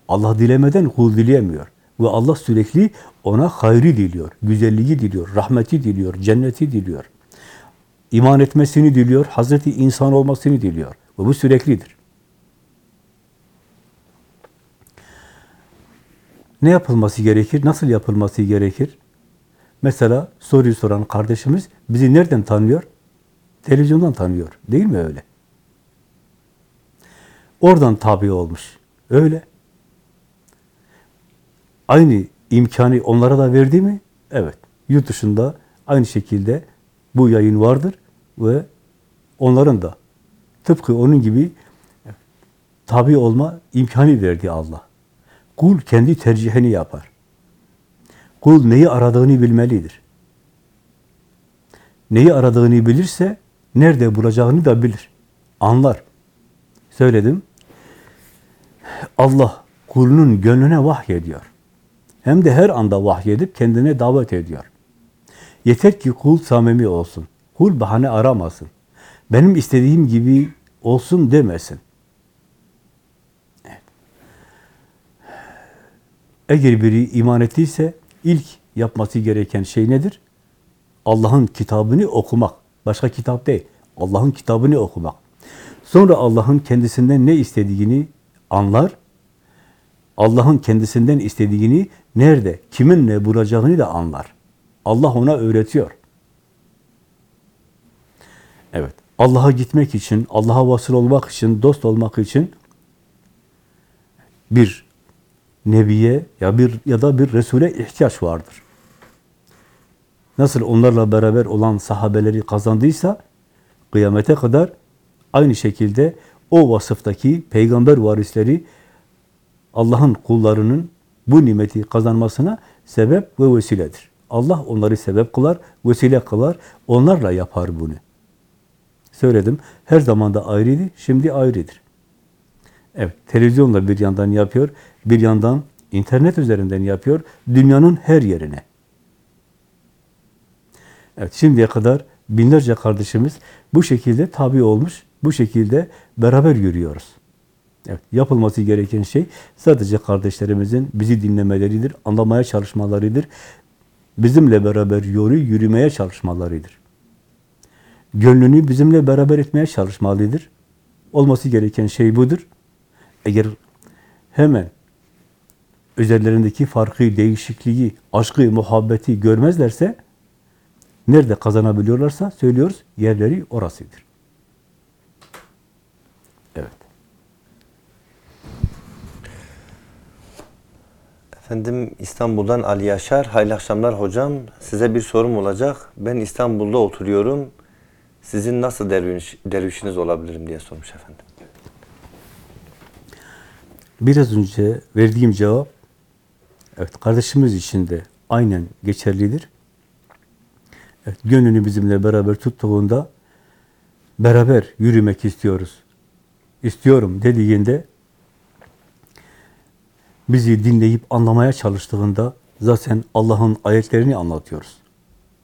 [SPEAKER 2] Allah dilemeden kul dileyemiyor. Ve Allah sürekli ona hayrı diliyor, güzelliği diliyor, rahmeti diliyor, cenneti diliyor. İman etmesini diliyor, Hazreti insan olmasını diliyor. Ve bu süreklidir. Ne yapılması gerekir? Nasıl yapılması gerekir? Mesela soruyu soran kardeşimiz bizi nereden tanıyor? Televizyondan tanıyor. Değil mi öyle? Oradan tabi olmuş. Öyle. Aynı imkanı onlara da verdi mi? Evet. Yurt dışında aynı şekilde bu yayın vardır ve onların da tıpkı onun gibi tabi olma imkanı verdi Allah. Kul kendi tercihini yapar. Kul neyi aradığını bilmelidir. Neyi aradığını bilirse nerede bulacağını da bilir. Anlar. Söyledim. Allah kulunun gönlüne vahyediyor. Hem de her anda vahyedip kendine davet ediyor. Yeter ki kul samimi olsun. Kul bahane aramasın. Benim istediğim gibi olsun demesin. Eğer biri iman ettiyse ilk yapması gereken şey nedir? Allah'ın kitabını okumak. Başka kitap değil. Allah'ın kitabını okumak. Sonra Allah'ın kendisinden ne istediğini anlar. Allah'ın kendisinden istediğini nerede, kiminle bulacağını da anlar. Allah ona öğretiyor. Evet. Allah'a gitmek için, Allah'a vasıl olmak için, dost olmak için bir nebiye ya bir ya da bir resule ihtiyaç vardır. Nasıl onlarla beraber olan sahabeleri kazandıysa kıyamete kadar aynı şekilde o vasıftaki peygamber varisleri Allah'ın kullarının bu nimeti kazanmasına sebep ve vesiledir. Allah onları sebep kılar, vesile kılar, onlarla yapar bunu. Söyledim, her zaman da ayrıydı, şimdi ayrıdır. Evet, televizyonla bir yandan yapıyor, bir yandan internet üzerinden yapıyor, dünyanın her yerine. Evet, şimdiye kadar binlerce kardeşimiz bu şekilde tabi olmuş, bu şekilde beraber yürüyoruz. Evet, yapılması gereken şey sadece kardeşlerimizin bizi dinlemeleridir, anlamaya çalışmalarıdır. Bizimle beraber yolu yürümeye çalışmalarıdır. Gönlünü bizimle beraber etmeye çalışmalıdır. Olması gereken şey budur. Eğer hemen üzerlerindeki farkı, değişikliği, aşkı, muhabbeti görmezlerse nerede kazanabiliyorlarsa söylüyoruz, yerleri orasıdır.
[SPEAKER 1] Efendim İstanbul'dan Ali Yaşar. Hayırlı akşamlar hocam. Size bir sorum olacak. Ben İstanbul'da oturuyorum. Sizin nasıl derviş, dervişiniz olabilirim diye sormuş efendim.
[SPEAKER 2] Biraz önce verdiğim cevap evet kardeşimiz için de aynen geçerlidir. Evet, gönlünü bizimle beraber tuttuğunda beraber yürümek istiyoruz. İstiyorum dediğinde bizi dinleyip anlamaya çalıştığında zaten Allah'ın ayetlerini anlatıyoruz.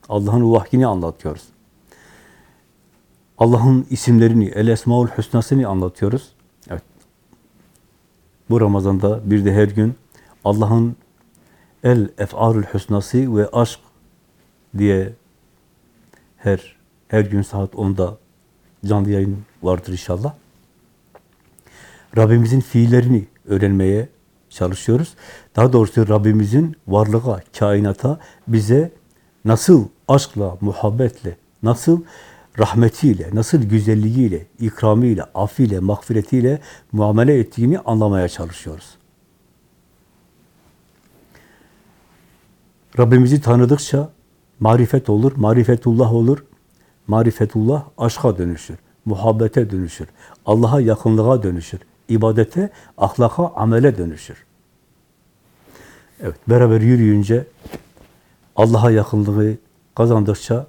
[SPEAKER 2] Allah'ın vahyini anlatıyoruz. Allah'ın isimlerini, El Esmaül Hüsna'sını anlatıyoruz. Evet. Bu Ramazan'da bir de her gün Allah'ın El Ef'arül Hüsnası ve Aşk diye her her gün saat 10'da canlı yayın vardır inşallah. Rabbimizin fiillerini öğrenmeye çalışıyoruz. Daha doğrusu Rabbimizin varlığa, kainata bize nasıl aşkla, muhabbetle, nasıl rahmetiyle, nasıl güzelliğiyle, ikramıyla, afiyle, mağfiretiyle muamele ettiğini anlamaya çalışıyoruz. Rabbimizi tanıdıkça marifet olur, marifetullah olur. Marifetullah aşka dönüşür, muhabbete dönüşür, Allah'a yakınlığa dönüşür, ibadete, ahlaka, amele dönüşür. Evet, beraber yürüyünce Allah'a yakınlığı kazandıkça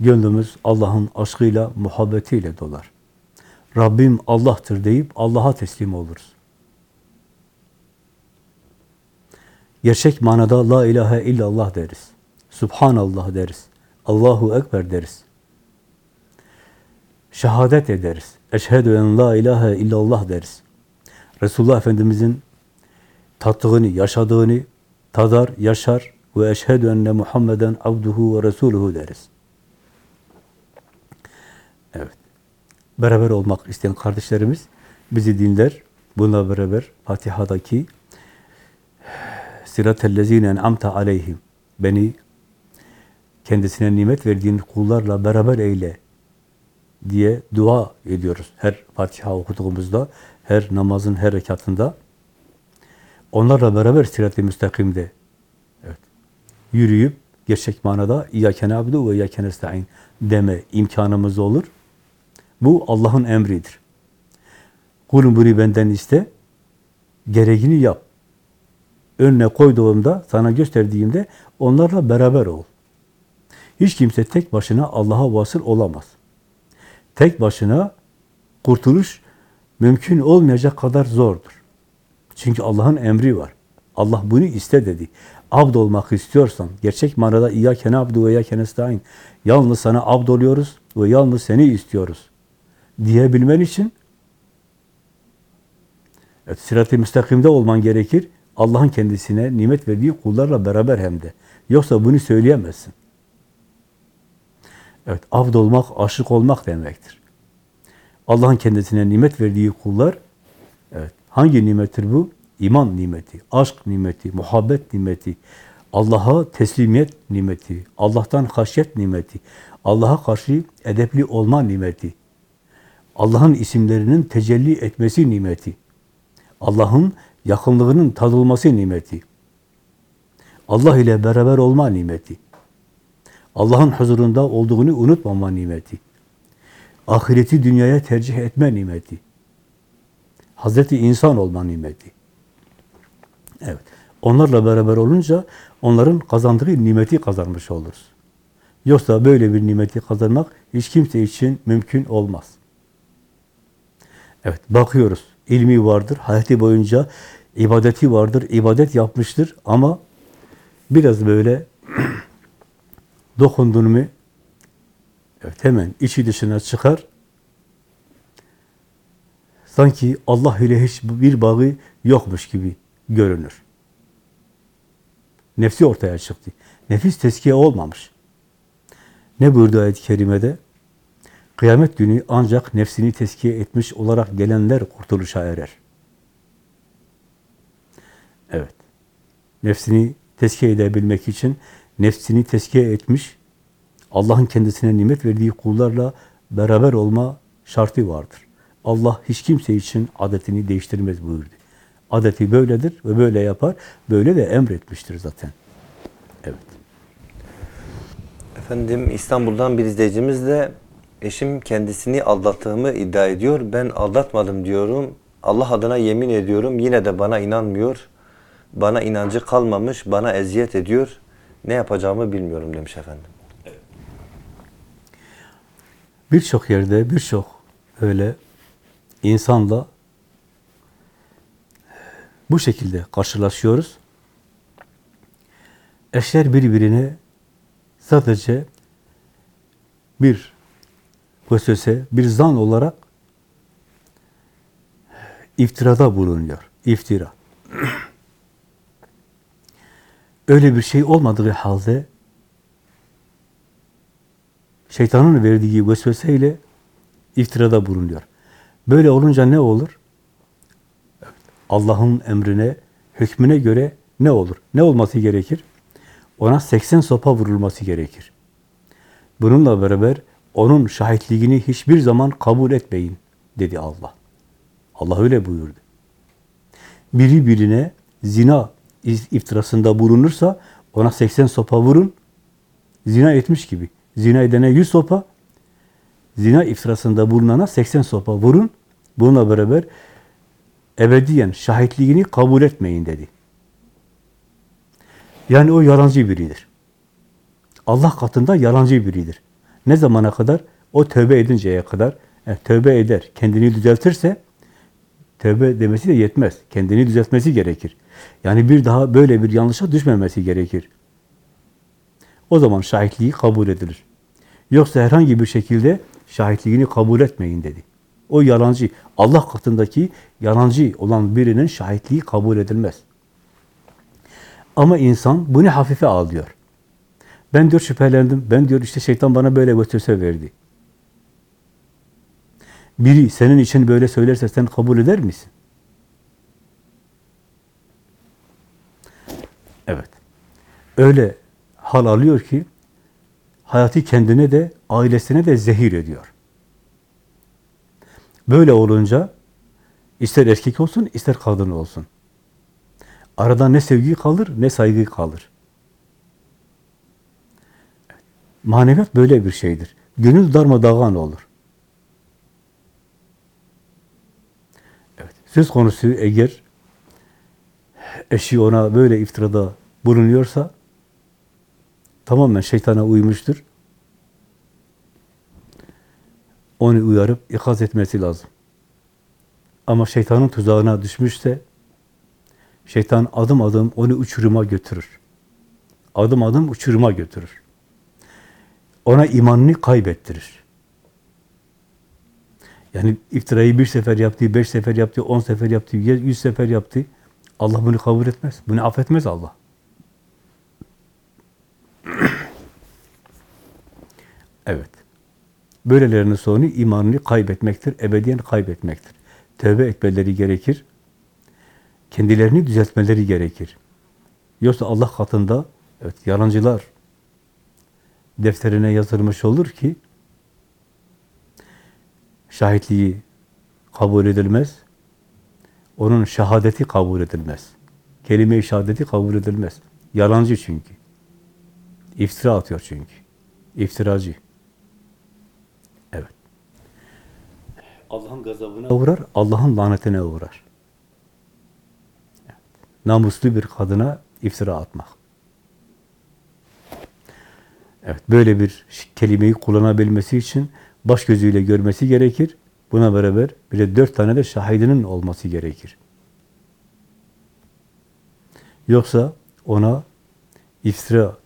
[SPEAKER 2] gönlümüz Allah'ın aşkıyla, muhabbetiyle dolar. Rabbim Allah'tır deyip Allah'a teslim oluruz. Gerçek manada la ilahe illallah deriz. Subhanallah deriz. Allahu Ekber deriz. Şehadet ederiz. Eşhedü en la ilahe illallah deriz. Resulullah Efendimizin tattığını, yaşadığını tadar, yaşar ve eşhedü enne Muhammeden abduhu ve resuluhu deriz. Evet. Beraber olmak isteyen kardeşlerimiz bizi dinler. Bununla beraber Fatiha'daki Sıratellezine en'amte aleyhim beni kendisine nimet verdiğin kullarla beraber eyle diye dua ediyoruz. Her Fatiha okuduğumuzda, her namazın her rekatında. Onlarla beraber sirat-i müstakimde evet, yürüyüp gerçek manada İyyâke nâbudu ve İyyâke nestaîn deme imkanımız olur. Bu Allah'ın emridir. Kulun bunu benden iste, gereğini yap. Önüne koyduğumda, sana gösterdiğimde onlarla beraber ol. Hiç kimse tek başına Allah'a vasıl olamaz. Tek başına kurtuluş mümkün olmayacak kadar zordur. Çünkü Allah'ın emri var. Allah bunu iste dedi. Abd olmak istiyorsan, gerçek manada İyyâke nâbdu ve İyyâke nestaîn, yalnız sana abd oluyoruz ve yalnız seni istiyoruz diyebilmen için evet, sirat-i müstakimde olman gerekir. Allah'ın kendisine nimet verdiği kullarla beraber hem de. Yoksa bunu söyleyemezsin. Evet, abd olmak, aşık olmak demektir. Allah'ın kendisine nimet verdiği kullar, evet, hangi nimettir bu? İman nimeti, aşk nimeti, muhabbet nimeti, Allah'a teslimiyet nimeti, Allah'tan haşyet nimeti, Allah'a karşı edepli olma nimeti, Allah'ın isimlerinin tecelli etmesi nimeti, Allah'ın yakınlığının tadılması nimeti, Allah ile beraber olma nimeti, Allah'ın huzurunda olduğunu unutmama nimeti, ahireti dünyaya tercih etme nimeti, Hazreti insan olma nimeti. Evet. Onlarla beraber olunca onların kazandığı nimeti kazanmış oluruz. Yoksa böyle bir nimeti kazanmak hiç kimse için mümkün olmaz. Evet, bakıyoruz. İlmi vardır, hayatı boyunca ibadeti vardır, ibadet yapmıştır ama biraz böyle dokundun mu evet, hemen içi dışına çıkar. Sanki Allah ile hiç bir bağı yokmuş gibi görünür. Nefsi ortaya çıktı. Nefis teskiye olmamış. Ne buyurdu ayet-i kerimede? Kıyamet günü ancak nefsini teskiye etmiş olarak gelenler kurtuluşa erer. Evet. Nefsini teskiye edebilmek için nefsini teskiye etmiş, Allah'ın kendisine nimet verdiği kullarla beraber olma şartı vardır. Allah hiç kimse için adetini değiştirmez buyurdu. Adeti böyledir ve böyle yapar. Böyle de emretmiştir zaten. Evet.
[SPEAKER 1] Efendim İstanbul'dan bir izleyicimiz de eşim kendisini aldattığımı iddia ediyor. Ben aldatmadım diyorum. Allah adına yemin ediyorum. Yine de bana inanmıyor. Bana inancı kalmamış. Bana eziyet ediyor. Ne yapacağımı bilmiyorum demiş efendim.
[SPEAKER 2] Birçok yerde, birçok öyle insanla bu şekilde karşılaşıyoruz. Eşler birbirine sadece bir vesvese, bir zan olarak iftirada bulunuyor. İftira. Öyle bir şey olmadığı halde şeytanın verdiği vesveseyle iftirada bulunuyor. Böyle olunca ne olur? Allah'ın emrine, hükmüne göre ne olur? Ne olması gerekir? Ona 80 sopa vurulması gerekir. Bununla beraber onun şahitliğini hiçbir zaman kabul etmeyin dedi Allah. Allah öyle buyurdu. Biri birine zina iftirasında bulunursa ona 80 sopa vurun, zina etmiş gibi. Zina edene 100 sopa, zina iftirasında bulunana 80 sopa vurun. Bununla beraber ebediyen şahitliğini kabul etmeyin dedi. Yani o yalancı biridir. Allah katında yalancı biridir. Ne zamana kadar? O tövbe edinceye kadar. E, tövbe eder, kendini düzeltirse tövbe demesi de yetmez. Kendini düzeltmesi gerekir. Yani bir daha böyle bir yanlışa düşmemesi gerekir. O zaman şahitliği kabul edilir. Yoksa herhangi bir şekilde şahitliğini kabul etmeyin dedi. O yalancı, Allah katındaki yalancı olan birinin şahitliği kabul edilmez. Ama insan bunu hafife alıyor. Ben diyor şüphelendim, ben diyor işte şeytan bana böyle götürse verdi. Biri senin için böyle söylerse sen kabul eder misin? Evet. Öyle hal alıyor ki hayatı kendine de ailesine de zehir ediyor. Böyle olunca ister erkek olsun ister kadın olsun. Arada ne sevgi kalır ne saygı kalır. Maneviyat böyle bir şeydir. Gönül darmadağın olur. Evet. Söz konusu eğer eşi ona böyle iftirada bulunuyorsa tamamen şeytana uymuştur. Onu uyarıp ikaz etmesi lazım. Ama şeytanın tuzağına düşmüşse şeytan adım adım onu uçuruma götürür. Adım adım uçuruma götürür. Ona imanını kaybettirir. Yani iftirayı bir sefer yaptı, beş sefer yaptı, on sefer yaptı, yüz sefer yaptı. Allah bunu kabul etmez. Bunu affetmez Allah. Evet. Böylelerinin sonu imanını kaybetmektir, ebediyen kaybetmektir. Tövbe etmeleri gerekir. Kendilerini düzeltmeleri gerekir. Yoksa Allah katında evet yalancılar defterine yazılmış olur ki şahitliği kabul edilmez. Onun şehadeti kabul edilmez. Kelime-i şehadeti kabul edilmez. Yalancı çünkü. İftira atıyor çünkü. İftiracı. Evet. Allah'ın gazabına uğrar, Allah'ın lanetine uğrar. Evet. Namuslu bir kadına iftira atmak. Evet, böyle bir kelimeyi kullanabilmesi için baş gözüyle görmesi gerekir. Buna beraber bir de dört tane de şahidinin olması gerekir. Yoksa ona iftira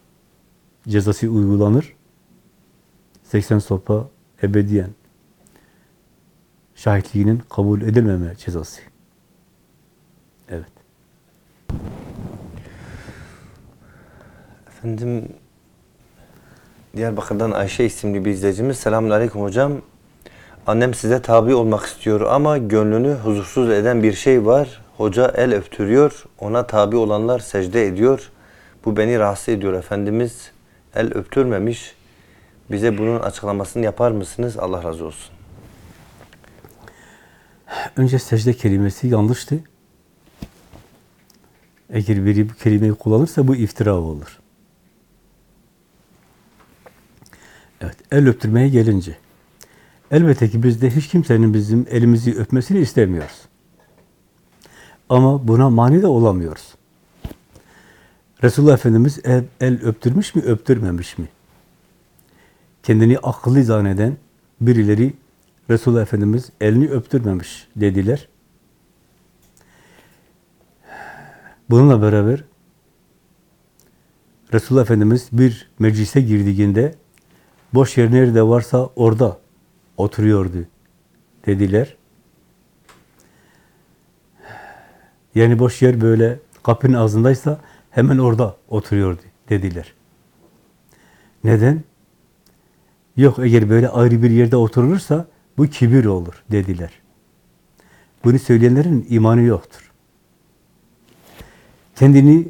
[SPEAKER 2] cezası uygulanır. 80 sopa ebediyen şahitliğinin kabul edilmeme cezası. Evet.
[SPEAKER 1] Efendim Diyarbakır'dan Ayşe isimli bir izleyicimiz. Selamünaleyküm hocam. Annem size tabi olmak istiyor ama gönlünü huzursuz eden bir şey var. Hoca el öptürüyor. Ona tabi olanlar secde ediyor. Bu beni rahatsız ediyor Efendimiz. El öptürmemiş. Bize bunun açıklamasını yapar mısınız? Allah razı olsun.
[SPEAKER 2] Önce secde kelimesi yanlıştı. Eğer biri bu kelimeyi kullanırsa bu iftira olur. Evet, el öptürmeye gelince. Elbette ki biz de hiç kimsenin bizim elimizi öpmesini istemiyoruz. Ama buna mani de olamıyoruz. Resulullah Efendimiz el, el öptürmüş mü, öptürmemiş mi? Kendini akıllı zanneden birileri Resulullah Efendimiz elini öptürmemiş dediler. Bununla beraber Resulullah Efendimiz bir meclise girdiğinde boş yer nerede varsa orada oturuyordu dediler. Yani boş yer böyle kapının ağzındaysa hemen orada oturuyordu dediler. Neden? Yok eğer böyle ayrı bir yerde oturulursa bu kibir olur dediler. Bunu söyleyenlerin imanı yoktur. Kendini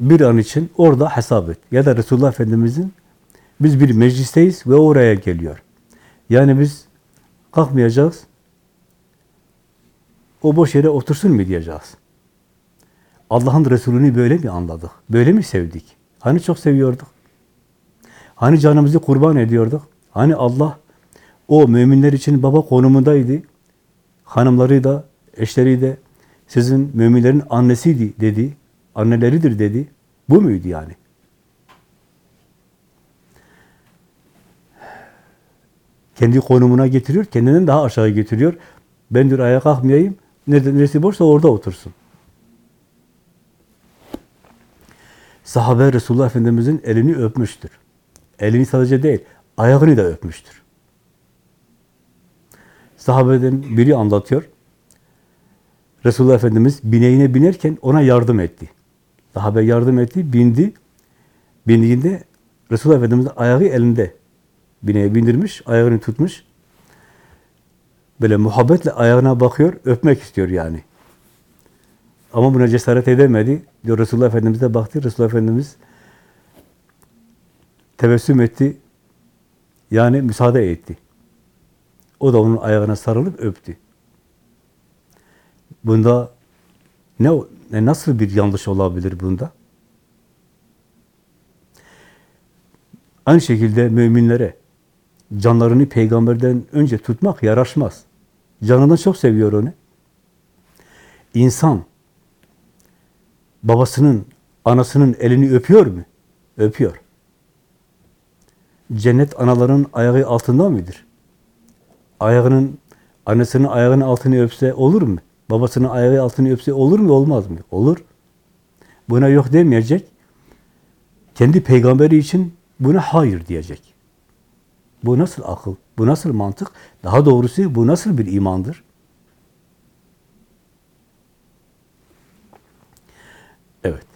[SPEAKER 2] bir an için orada hesap et. Ya da Resulullah Efendimiz'in biz bir meclisteyiz ve oraya geliyor. Yani biz kalkmayacağız. O boş yere otursun mu diyeceğiz. Allah'ın Resulü'nü böyle mi anladık? Böyle mi sevdik? Hani çok seviyorduk? Hani canımızı kurban ediyorduk? Hani Allah o müminler için baba konumundaydı. Hanımları da, eşleri de sizin müminlerin annesiydi dedi. Anneleridir dedi. Bu muydu yani? Kendi konumuna getiriyor, kendinden daha aşağı getiriyor. Ben diyor ayağa kalkmayayım, neresi boşsa orada otursun. Sahabe Resulullah Efendimiz'in elini öpmüştür. Elini sadece değil, ayağını da öpmüştür. Sahabeden biri anlatıyor. Resulullah Efendimiz bineğine binerken ona yardım etti. Sahabe yardım etti, bindi. Bindiğinde Resulullah Efendimiz ayağı elinde. Bineğe bindirmiş, ayağını tutmuş. Böyle muhabbetle ayağına bakıyor, öpmek istiyor yani. Ama buna cesaret edemedi. Diyor Resulullah Efendimiz'e baktı. Resulullah Efendimiz tebessüm etti. Yani müsaade etti. O da onun ayağına sarılıp öptü. Bunda ne, ne nasıl bir yanlış olabilir bunda? Aynı şekilde müminlere canlarını peygamberden önce tutmak yaraşmaz. Canından çok seviyor onu. İnsan babasının, anasının elini öpüyor mu? Öpüyor. Cennet anaların ayağı altında mıdır? Ayağının, annesinin ayağının altını öpse olur mu? Babasının ayağı altını öpse olur mu, olmaz mı? Olur. Buna yok demeyecek. Kendi peygamberi için buna hayır diyecek. Bu nasıl akıl? Bu nasıl mantık? Daha doğrusu bu nasıl bir imandır? Evet.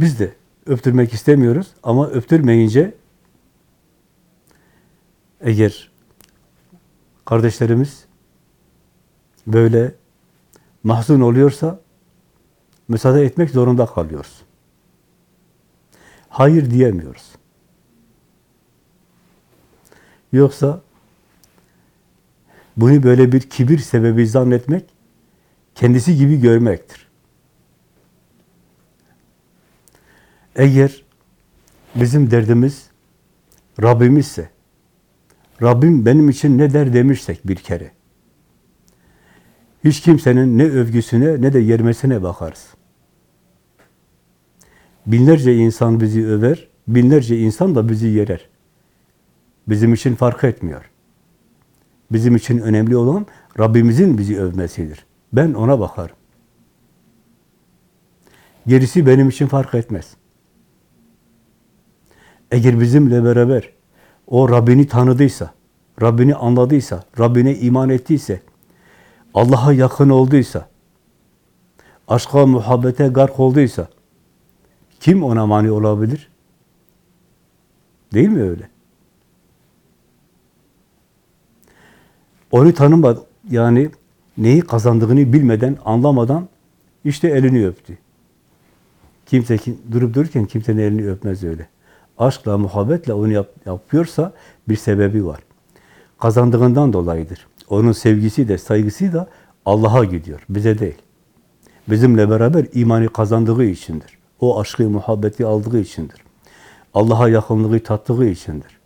[SPEAKER 2] Biz de öptürmek istemiyoruz ama öptürmeyince eğer kardeşlerimiz böyle mahzun oluyorsa müsaade etmek zorunda kalıyoruz. Hayır diyemiyoruz. Yoksa bunu böyle bir kibir sebebi zannetmek, kendisi gibi görmektir. Eğer bizim derdimiz Rabbimizse, Rabbim benim için ne der demişsek bir kere, hiç kimsenin ne övgüsüne ne de yermesine bakarız. Binlerce insan bizi över, binlerce insan da bizi yerer. Bizim için fark etmiyor. Bizim için önemli olan Rabbimizin bizi övmesidir. Ben ona bakarım. Gerisi benim için fark etmez. Eğer bizimle beraber o Rabbini tanıdıysa, Rabbini anladıysa, Rabbine iman ettiyse, Allah'a yakın olduysa, aşka, muhabbete gark olduysa, kim ona mani olabilir? Değil mi öyle? Onu tanımadı, yani neyi kazandığını bilmeden, anlamadan işte elini öptü. Kimse kim, durup dururken kimsenin elini öpmez öyle. Aşkla, muhabbetle onu yap, yapıyorsa bir sebebi var. Kazandığından dolayıdır. Onun sevgisi de, saygısı da Allah'a gidiyor, bize değil. Bizimle beraber imanı kazandığı içindir. O aşkı, muhabbeti aldığı içindir. Allah'a yakınlığı tattığı içindir.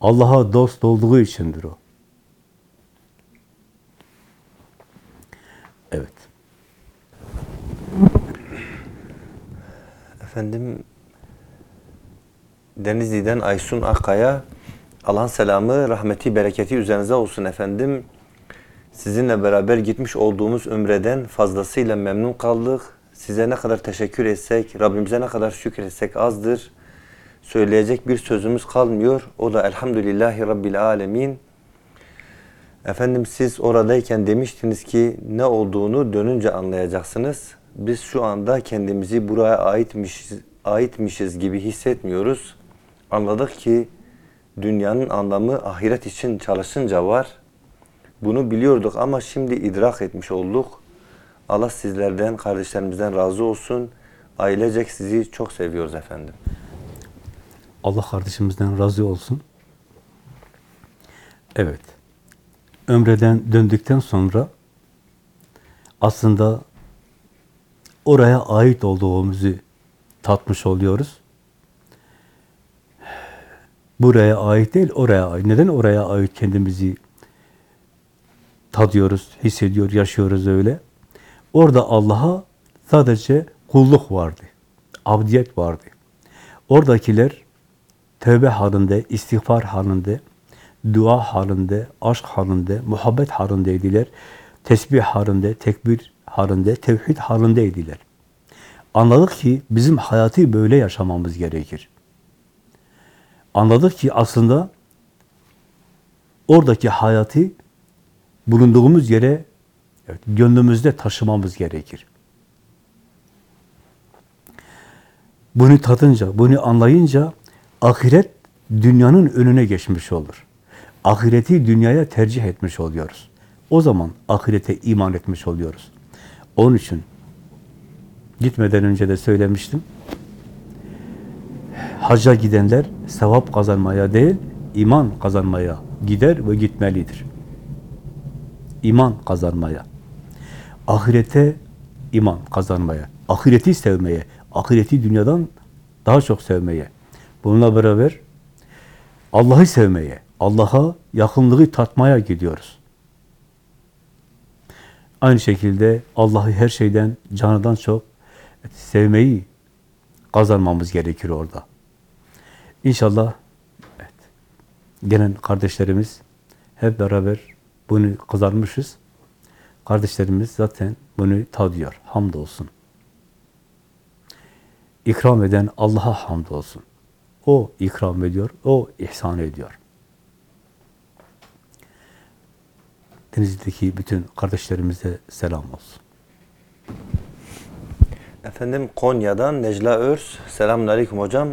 [SPEAKER 2] Allah'a dost olduğu içindir o. Evet.
[SPEAKER 1] Efendim Denizli'den Aysun Akkaya Allah'ın selamı, rahmeti, bereketi üzerinize olsun efendim. Sizinle beraber gitmiş olduğumuz ömreden fazlasıyla memnun kaldık. Size ne kadar teşekkür etsek, Rabbimize ne kadar şükretsek azdır. Söyleyecek bir sözümüz kalmıyor. O da elhamdülillahi rabbil alemin. Efendim siz oradayken demiştiniz ki ne olduğunu dönünce anlayacaksınız. Biz şu anda kendimizi buraya aitmişiz, aitmişiz gibi hissetmiyoruz. Anladık ki dünyanın anlamı ahiret için çalışınca var. Bunu biliyorduk ama şimdi idrak etmiş olduk. Allah sizlerden, kardeşlerimizden razı olsun. Ailecek sizi çok seviyoruz efendim.
[SPEAKER 2] Allah kardeşimizden razı olsun. Evet. Ömreden döndükten sonra aslında oraya ait olduğumuzu tatmış oluyoruz. Buraya ait değil, oraya ait. Neden oraya ait kendimizi tadıyoruz, hissediyor, yaşıyoruz öyle? Orada Allah'a sadece kulluk vardı, abdiyet vardı. Oradakiler tövbe halinde, istiğfar halinde, dua halinde, aşk halinde, muhabbet halindeydiler. Tesbih halinde, tekbir halinde, tevhid halindeydiler. Anladık ki bizim hayatı böyle yaşamamız gerekir. Anladık ki aslında oradaki hayatı bulunduğumuz yere evet, gönlümüzde taşımamız gerekir. Bunu tadınca, bunu anlayınca ahiret dünyanın önüne geçmiş olur. Ahireti dünyaya tercih etmiş oluyoruz. O zaman ahirete iman etmiş oluyoruz. Onun için gitmeden önce de söylemiştim. Hacca gidenler sevap kazanmaya değil, iman kazanmaya gider ve gitmelidir. İman kazanmaya. Ahirete iman kazanmaya. Ahireti sevmeye. Ahireti dünyadan daha çok sevmeye. Bununla beraber Allah'ı sevmeye, Allah'a yakınlığı tatmaya gidiyoruz. Aynı şekilde Allah'ı her şeyden, canından çok sevmeyi kazanmamız gerekir orada. İnşallah evet, gelen kardeşlerimiz hep beraber bunu kazanmışız. Kardeşlerimiz zaten bunu tadıyor. Hamdolsun. İkram eden Allah'a hamdolsun. O ikram ediyor, o ihsan ediyor. Denizli'deki bütün kardeşlerimize selam olsun.
[SPEAKER 1] Efendim Konya'dan Necla Örs. Selamünaleyküm hocam.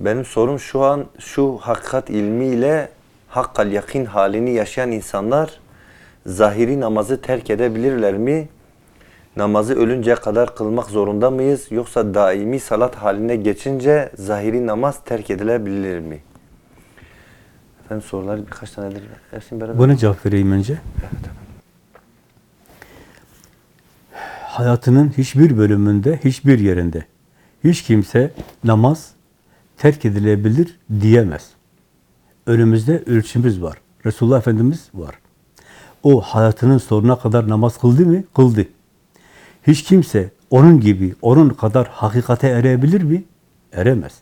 [SPEAKER 1] Benim sorum şu an şu hakikat ilmiyle hakkal yakin halini yaşayan insanlar zahiri namazı terk edebilirler mi? Namazı ölünceye kadar kılmak zorunda mıyız? Yoksa daimi salat haline geçince zahiri namaz terk edilebilir mi? Efendim sorular birkaç tanedir. Hepsini beraber.
[SPEAKER 2] Buna cevap vereyim önce. Hayatının hiçbir bölümünde, hiçbir yerinde hiç kimse namaz terk edilebilir diyemez. Önümüzde ölçümüz var. Resulullah Efendimiz var. O hayatının sonuna kadar namaz kıldı mı? Kıldı. Hiç kimse onun gibi, onun kadar hakikate erebilir mi? Eremez.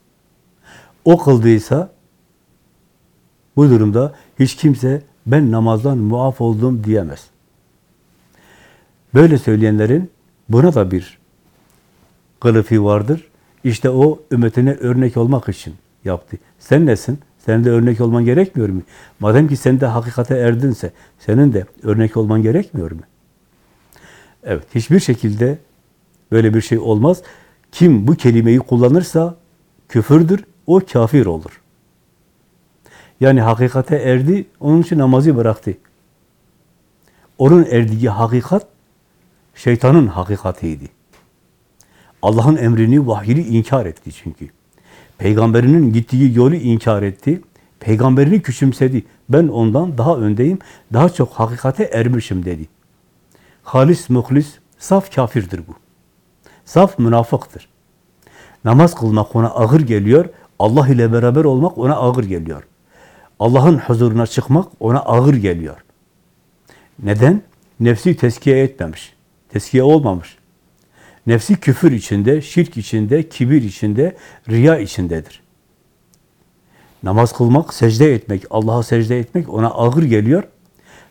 [SPEAKER 2] O kıldıysa bu durumda hiç kimse ben namazdan muaf oldum diyemez. Böyle söyleyenlerin buna da bir kılıfı vardır. İşte o ümmetine örnek olmak için yaptı. Sen nesin? Senin de örnek olman gerekmiyor mu? Madem ki sen de hakikate erdinse, senin de örnek olman gerekmiyor mu? Evet, hiçbir şekilde böyle bir şey olmaz. Kim bu kelimeyi kullanırsa küfürdür, o kafir olur. Yani hakikate erdi, onun için namazı bıraktı. Onun erdiği hakikat, şeytanın hakikatiydi. Allah'ın emrini, vahyini inkar etti çünkü. Peygamberinin gittiği yolu inkar etti. Peygamberini küçümsedi. Ben ondan daha öndeyim, daha çok hakikate ermişim dedi. Halis, muhlis, saf kafirdir bu. Saf münafıktır. Namaz kılmak ona ağır geliyor, Allah ile beraber olmak ona ağır geliyor. Allah'ın huzuruna çıkmak ona ağır geliyor. Neden? Nefsi teskiye etmemiş. Teskiye olmamış. Nefsi küfür içinde, şirk içinde, kibir içinde, riya içindedir. Namaz kılmak, secde etmek, Allah'a secde etmek ona ağır geliyor.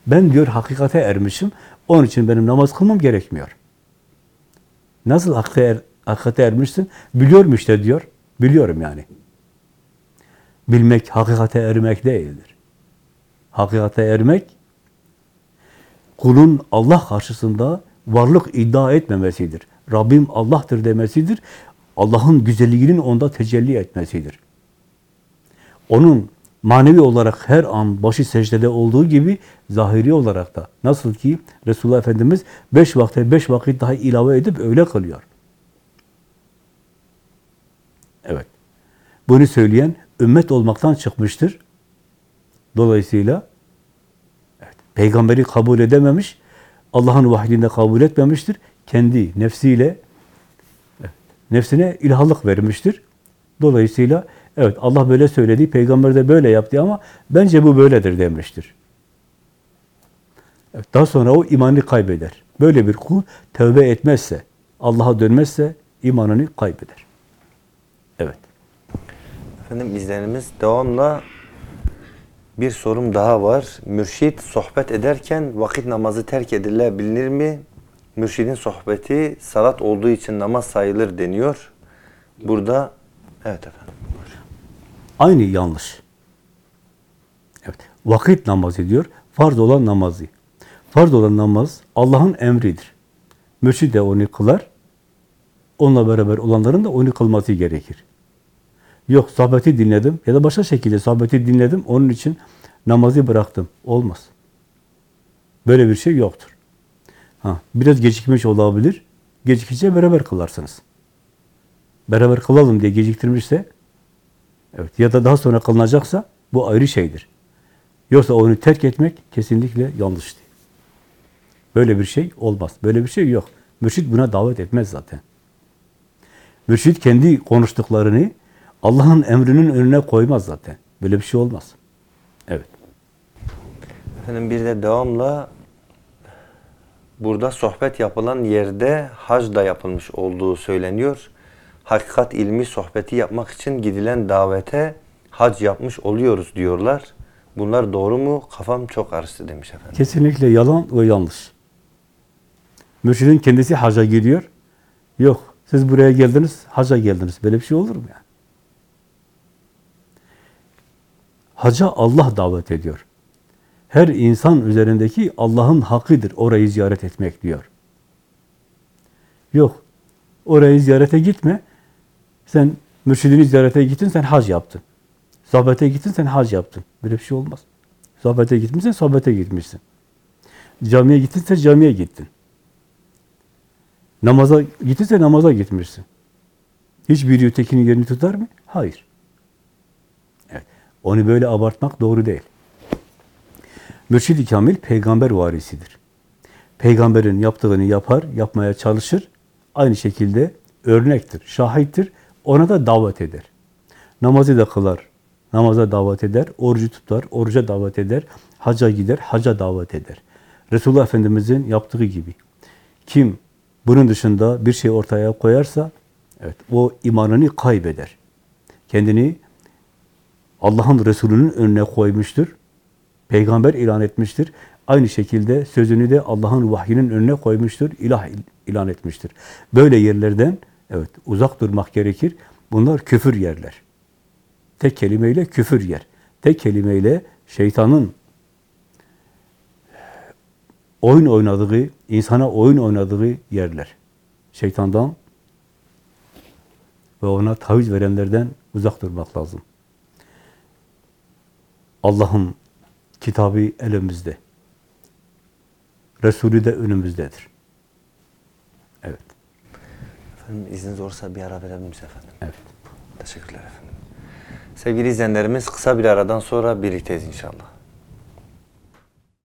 [SPEAKER 2] Ben diyor hakikate ermişim. Onun için benim namaz kılmam gerekmiyor. Nasıl hakikate, er, ermişsin? Biliyorum işte diyor. Biliyorum yani. Bilmek hakikate ermek değildir. Hakikate ermek kulun Allah karşısında varlık iddia etmemesidir. Rabbim Allah'tır demesidir. Allah'ın güzelliğinin onda tecelli etmesidir. Onun manevi olarak her an başı secdede olduğu gibi zahiri olarak da nasıl ki Resulullah Efendimiz beş vakte beş vakit daha ilave edip öyle kılıyor. Evet. Bunu söyleyen ümmet olmaktan çıkmıştır. Dolayısıyla evet, peygamberi kabul edememiş, Allah'ın vahyinde kabul etmemiştir. Kendi nefsiyle nefsine ilahlık vermiştir. Dolayısıyla evet Allah böyle söyledi, peygamber de böyle yaptı ama bence bu böyledir demiştir. Evet, daha sonra o imanı kaybeder. Böyle bir kul tövbe etmezse, Allah'a dönmezse imanını kaybeder. Evet.
[SPEAKER 1] Efendim izleyenimiz devamla bir sorum daha var. Mürşit sohbet ederken vakit namazı terk edilebilir mi? mürşidin sohbeti salat olduğu için namaz sayılır deniyor. Burada evet efendim.
[SPEAKER 2] Aynı yanlış. Evet. Vakit namazı diyor. Farz olan namazı. Farz olan namaz Allah'ın emridir. Mürşid de onu kılar. Onunla beraber olanların da onu kılması gerekir. Yok sohbeti dinledim ya da başka şekilde sohbeti dinledim. Onun için namazı bıraktım. Olmaz. Böyle bir şey yoktur. Ha, biraz gecikmiş olabilir. Gecikince beraber kılarsınız. Beraber kılalım diye geciktirmişse Evet. Ya da daha sonra kılınacaksa bu ayrı şeydir. Yoksa onu terk etmek kesinlikle yanlıştır. Böyle bir şey olmaz. Böyle bir şey yok. Mürşid buna davet etmez zaten. Mürşid kendi konuştuklarını Allah'ın emrinin önüne koymaz zaten. Böyle bir şey olmaz. Evet.
[SPEAKER 1] Efendim bir de devamla burada sohbet yapılan yerde hac da yapılmış olduğu söyleniyor. Hakikat ilmi sohbeti yapmak için gidilen davete hac yapmış oluyoruz diyorlar. Bunlar doğru mu? Kafam çok karıştı demiş efendim.
[SPEAKER 2] Kesinlikle yalan ve yanlış. Mürşidin kendisi haca gidiyor. Yok. Siz buraya geldiniz, haca geldiniz. Böyle bir şey olur mu yani? Haca Allah davet ediyor. Her insan üzerindeki Allah'ın hakkıdır orayı ziyaret etmek diyor. Yok. Orayı ziyarete gitme. Sen mürşidini ziyarete gittin, sen hac yaptın. Sohbete gittin, sen hac yaptın. Böyle bir şey olmaz. Sohbete gitmişsin, sohbete gitmişsin. Camiye gittinse camiye gittin. Namaza gittinse namaza gitmişsin. Hiçbiri ötekinin yerini tutar mı? Hayır. Onu böyle abartmak doğru değil. Mürşid-i Kamil peygamber varisidir. Peygamberin yaptığını yapar, yapmaya çalışır. Aynı şekilde örnektir, şahittir. Ona da davet eder. Namazı da kılar, namaza davet eder. Orucu tutar, oruca davet eder. Haca gider, haca davet eder. Resulullah Efendimiz'in yaptığı gibi. Kim bunun dışında bir şey ortaya koyarsa, evet, o imanını kaybeder. Kendini Allah'ın Resulü'nün önüne koymuştur. Peygamber ilan etmiştir. Aynı şekilde sözünü de Allah'ın vahyinin önüne koymuştur. ilah il- ilan etmiştir. Böyle yerlerden evet uzak durmak gerekir. Bunlar küfür yerler. Tek kelimeyle küfür yer. Tek kelimeyle şeytanın oyun oynadığı, insana oyun oynadığı yerler. Şeytandan ve ona taviz verenlerden uzak durmak lazım. Allah'ın kitabı elimizde. Resulü de önümüzdedir. Evet.
[SPEAKER 1] Efendim izniniz olursa bir ara verebilir miyiz efendim?
[SPEAKER 2] Evet.
[SPEAKER 1] Teşekkürler efendim. Sevgili izleyenlerimiz kısa bir aradan sonra birlikteyiz inşallah.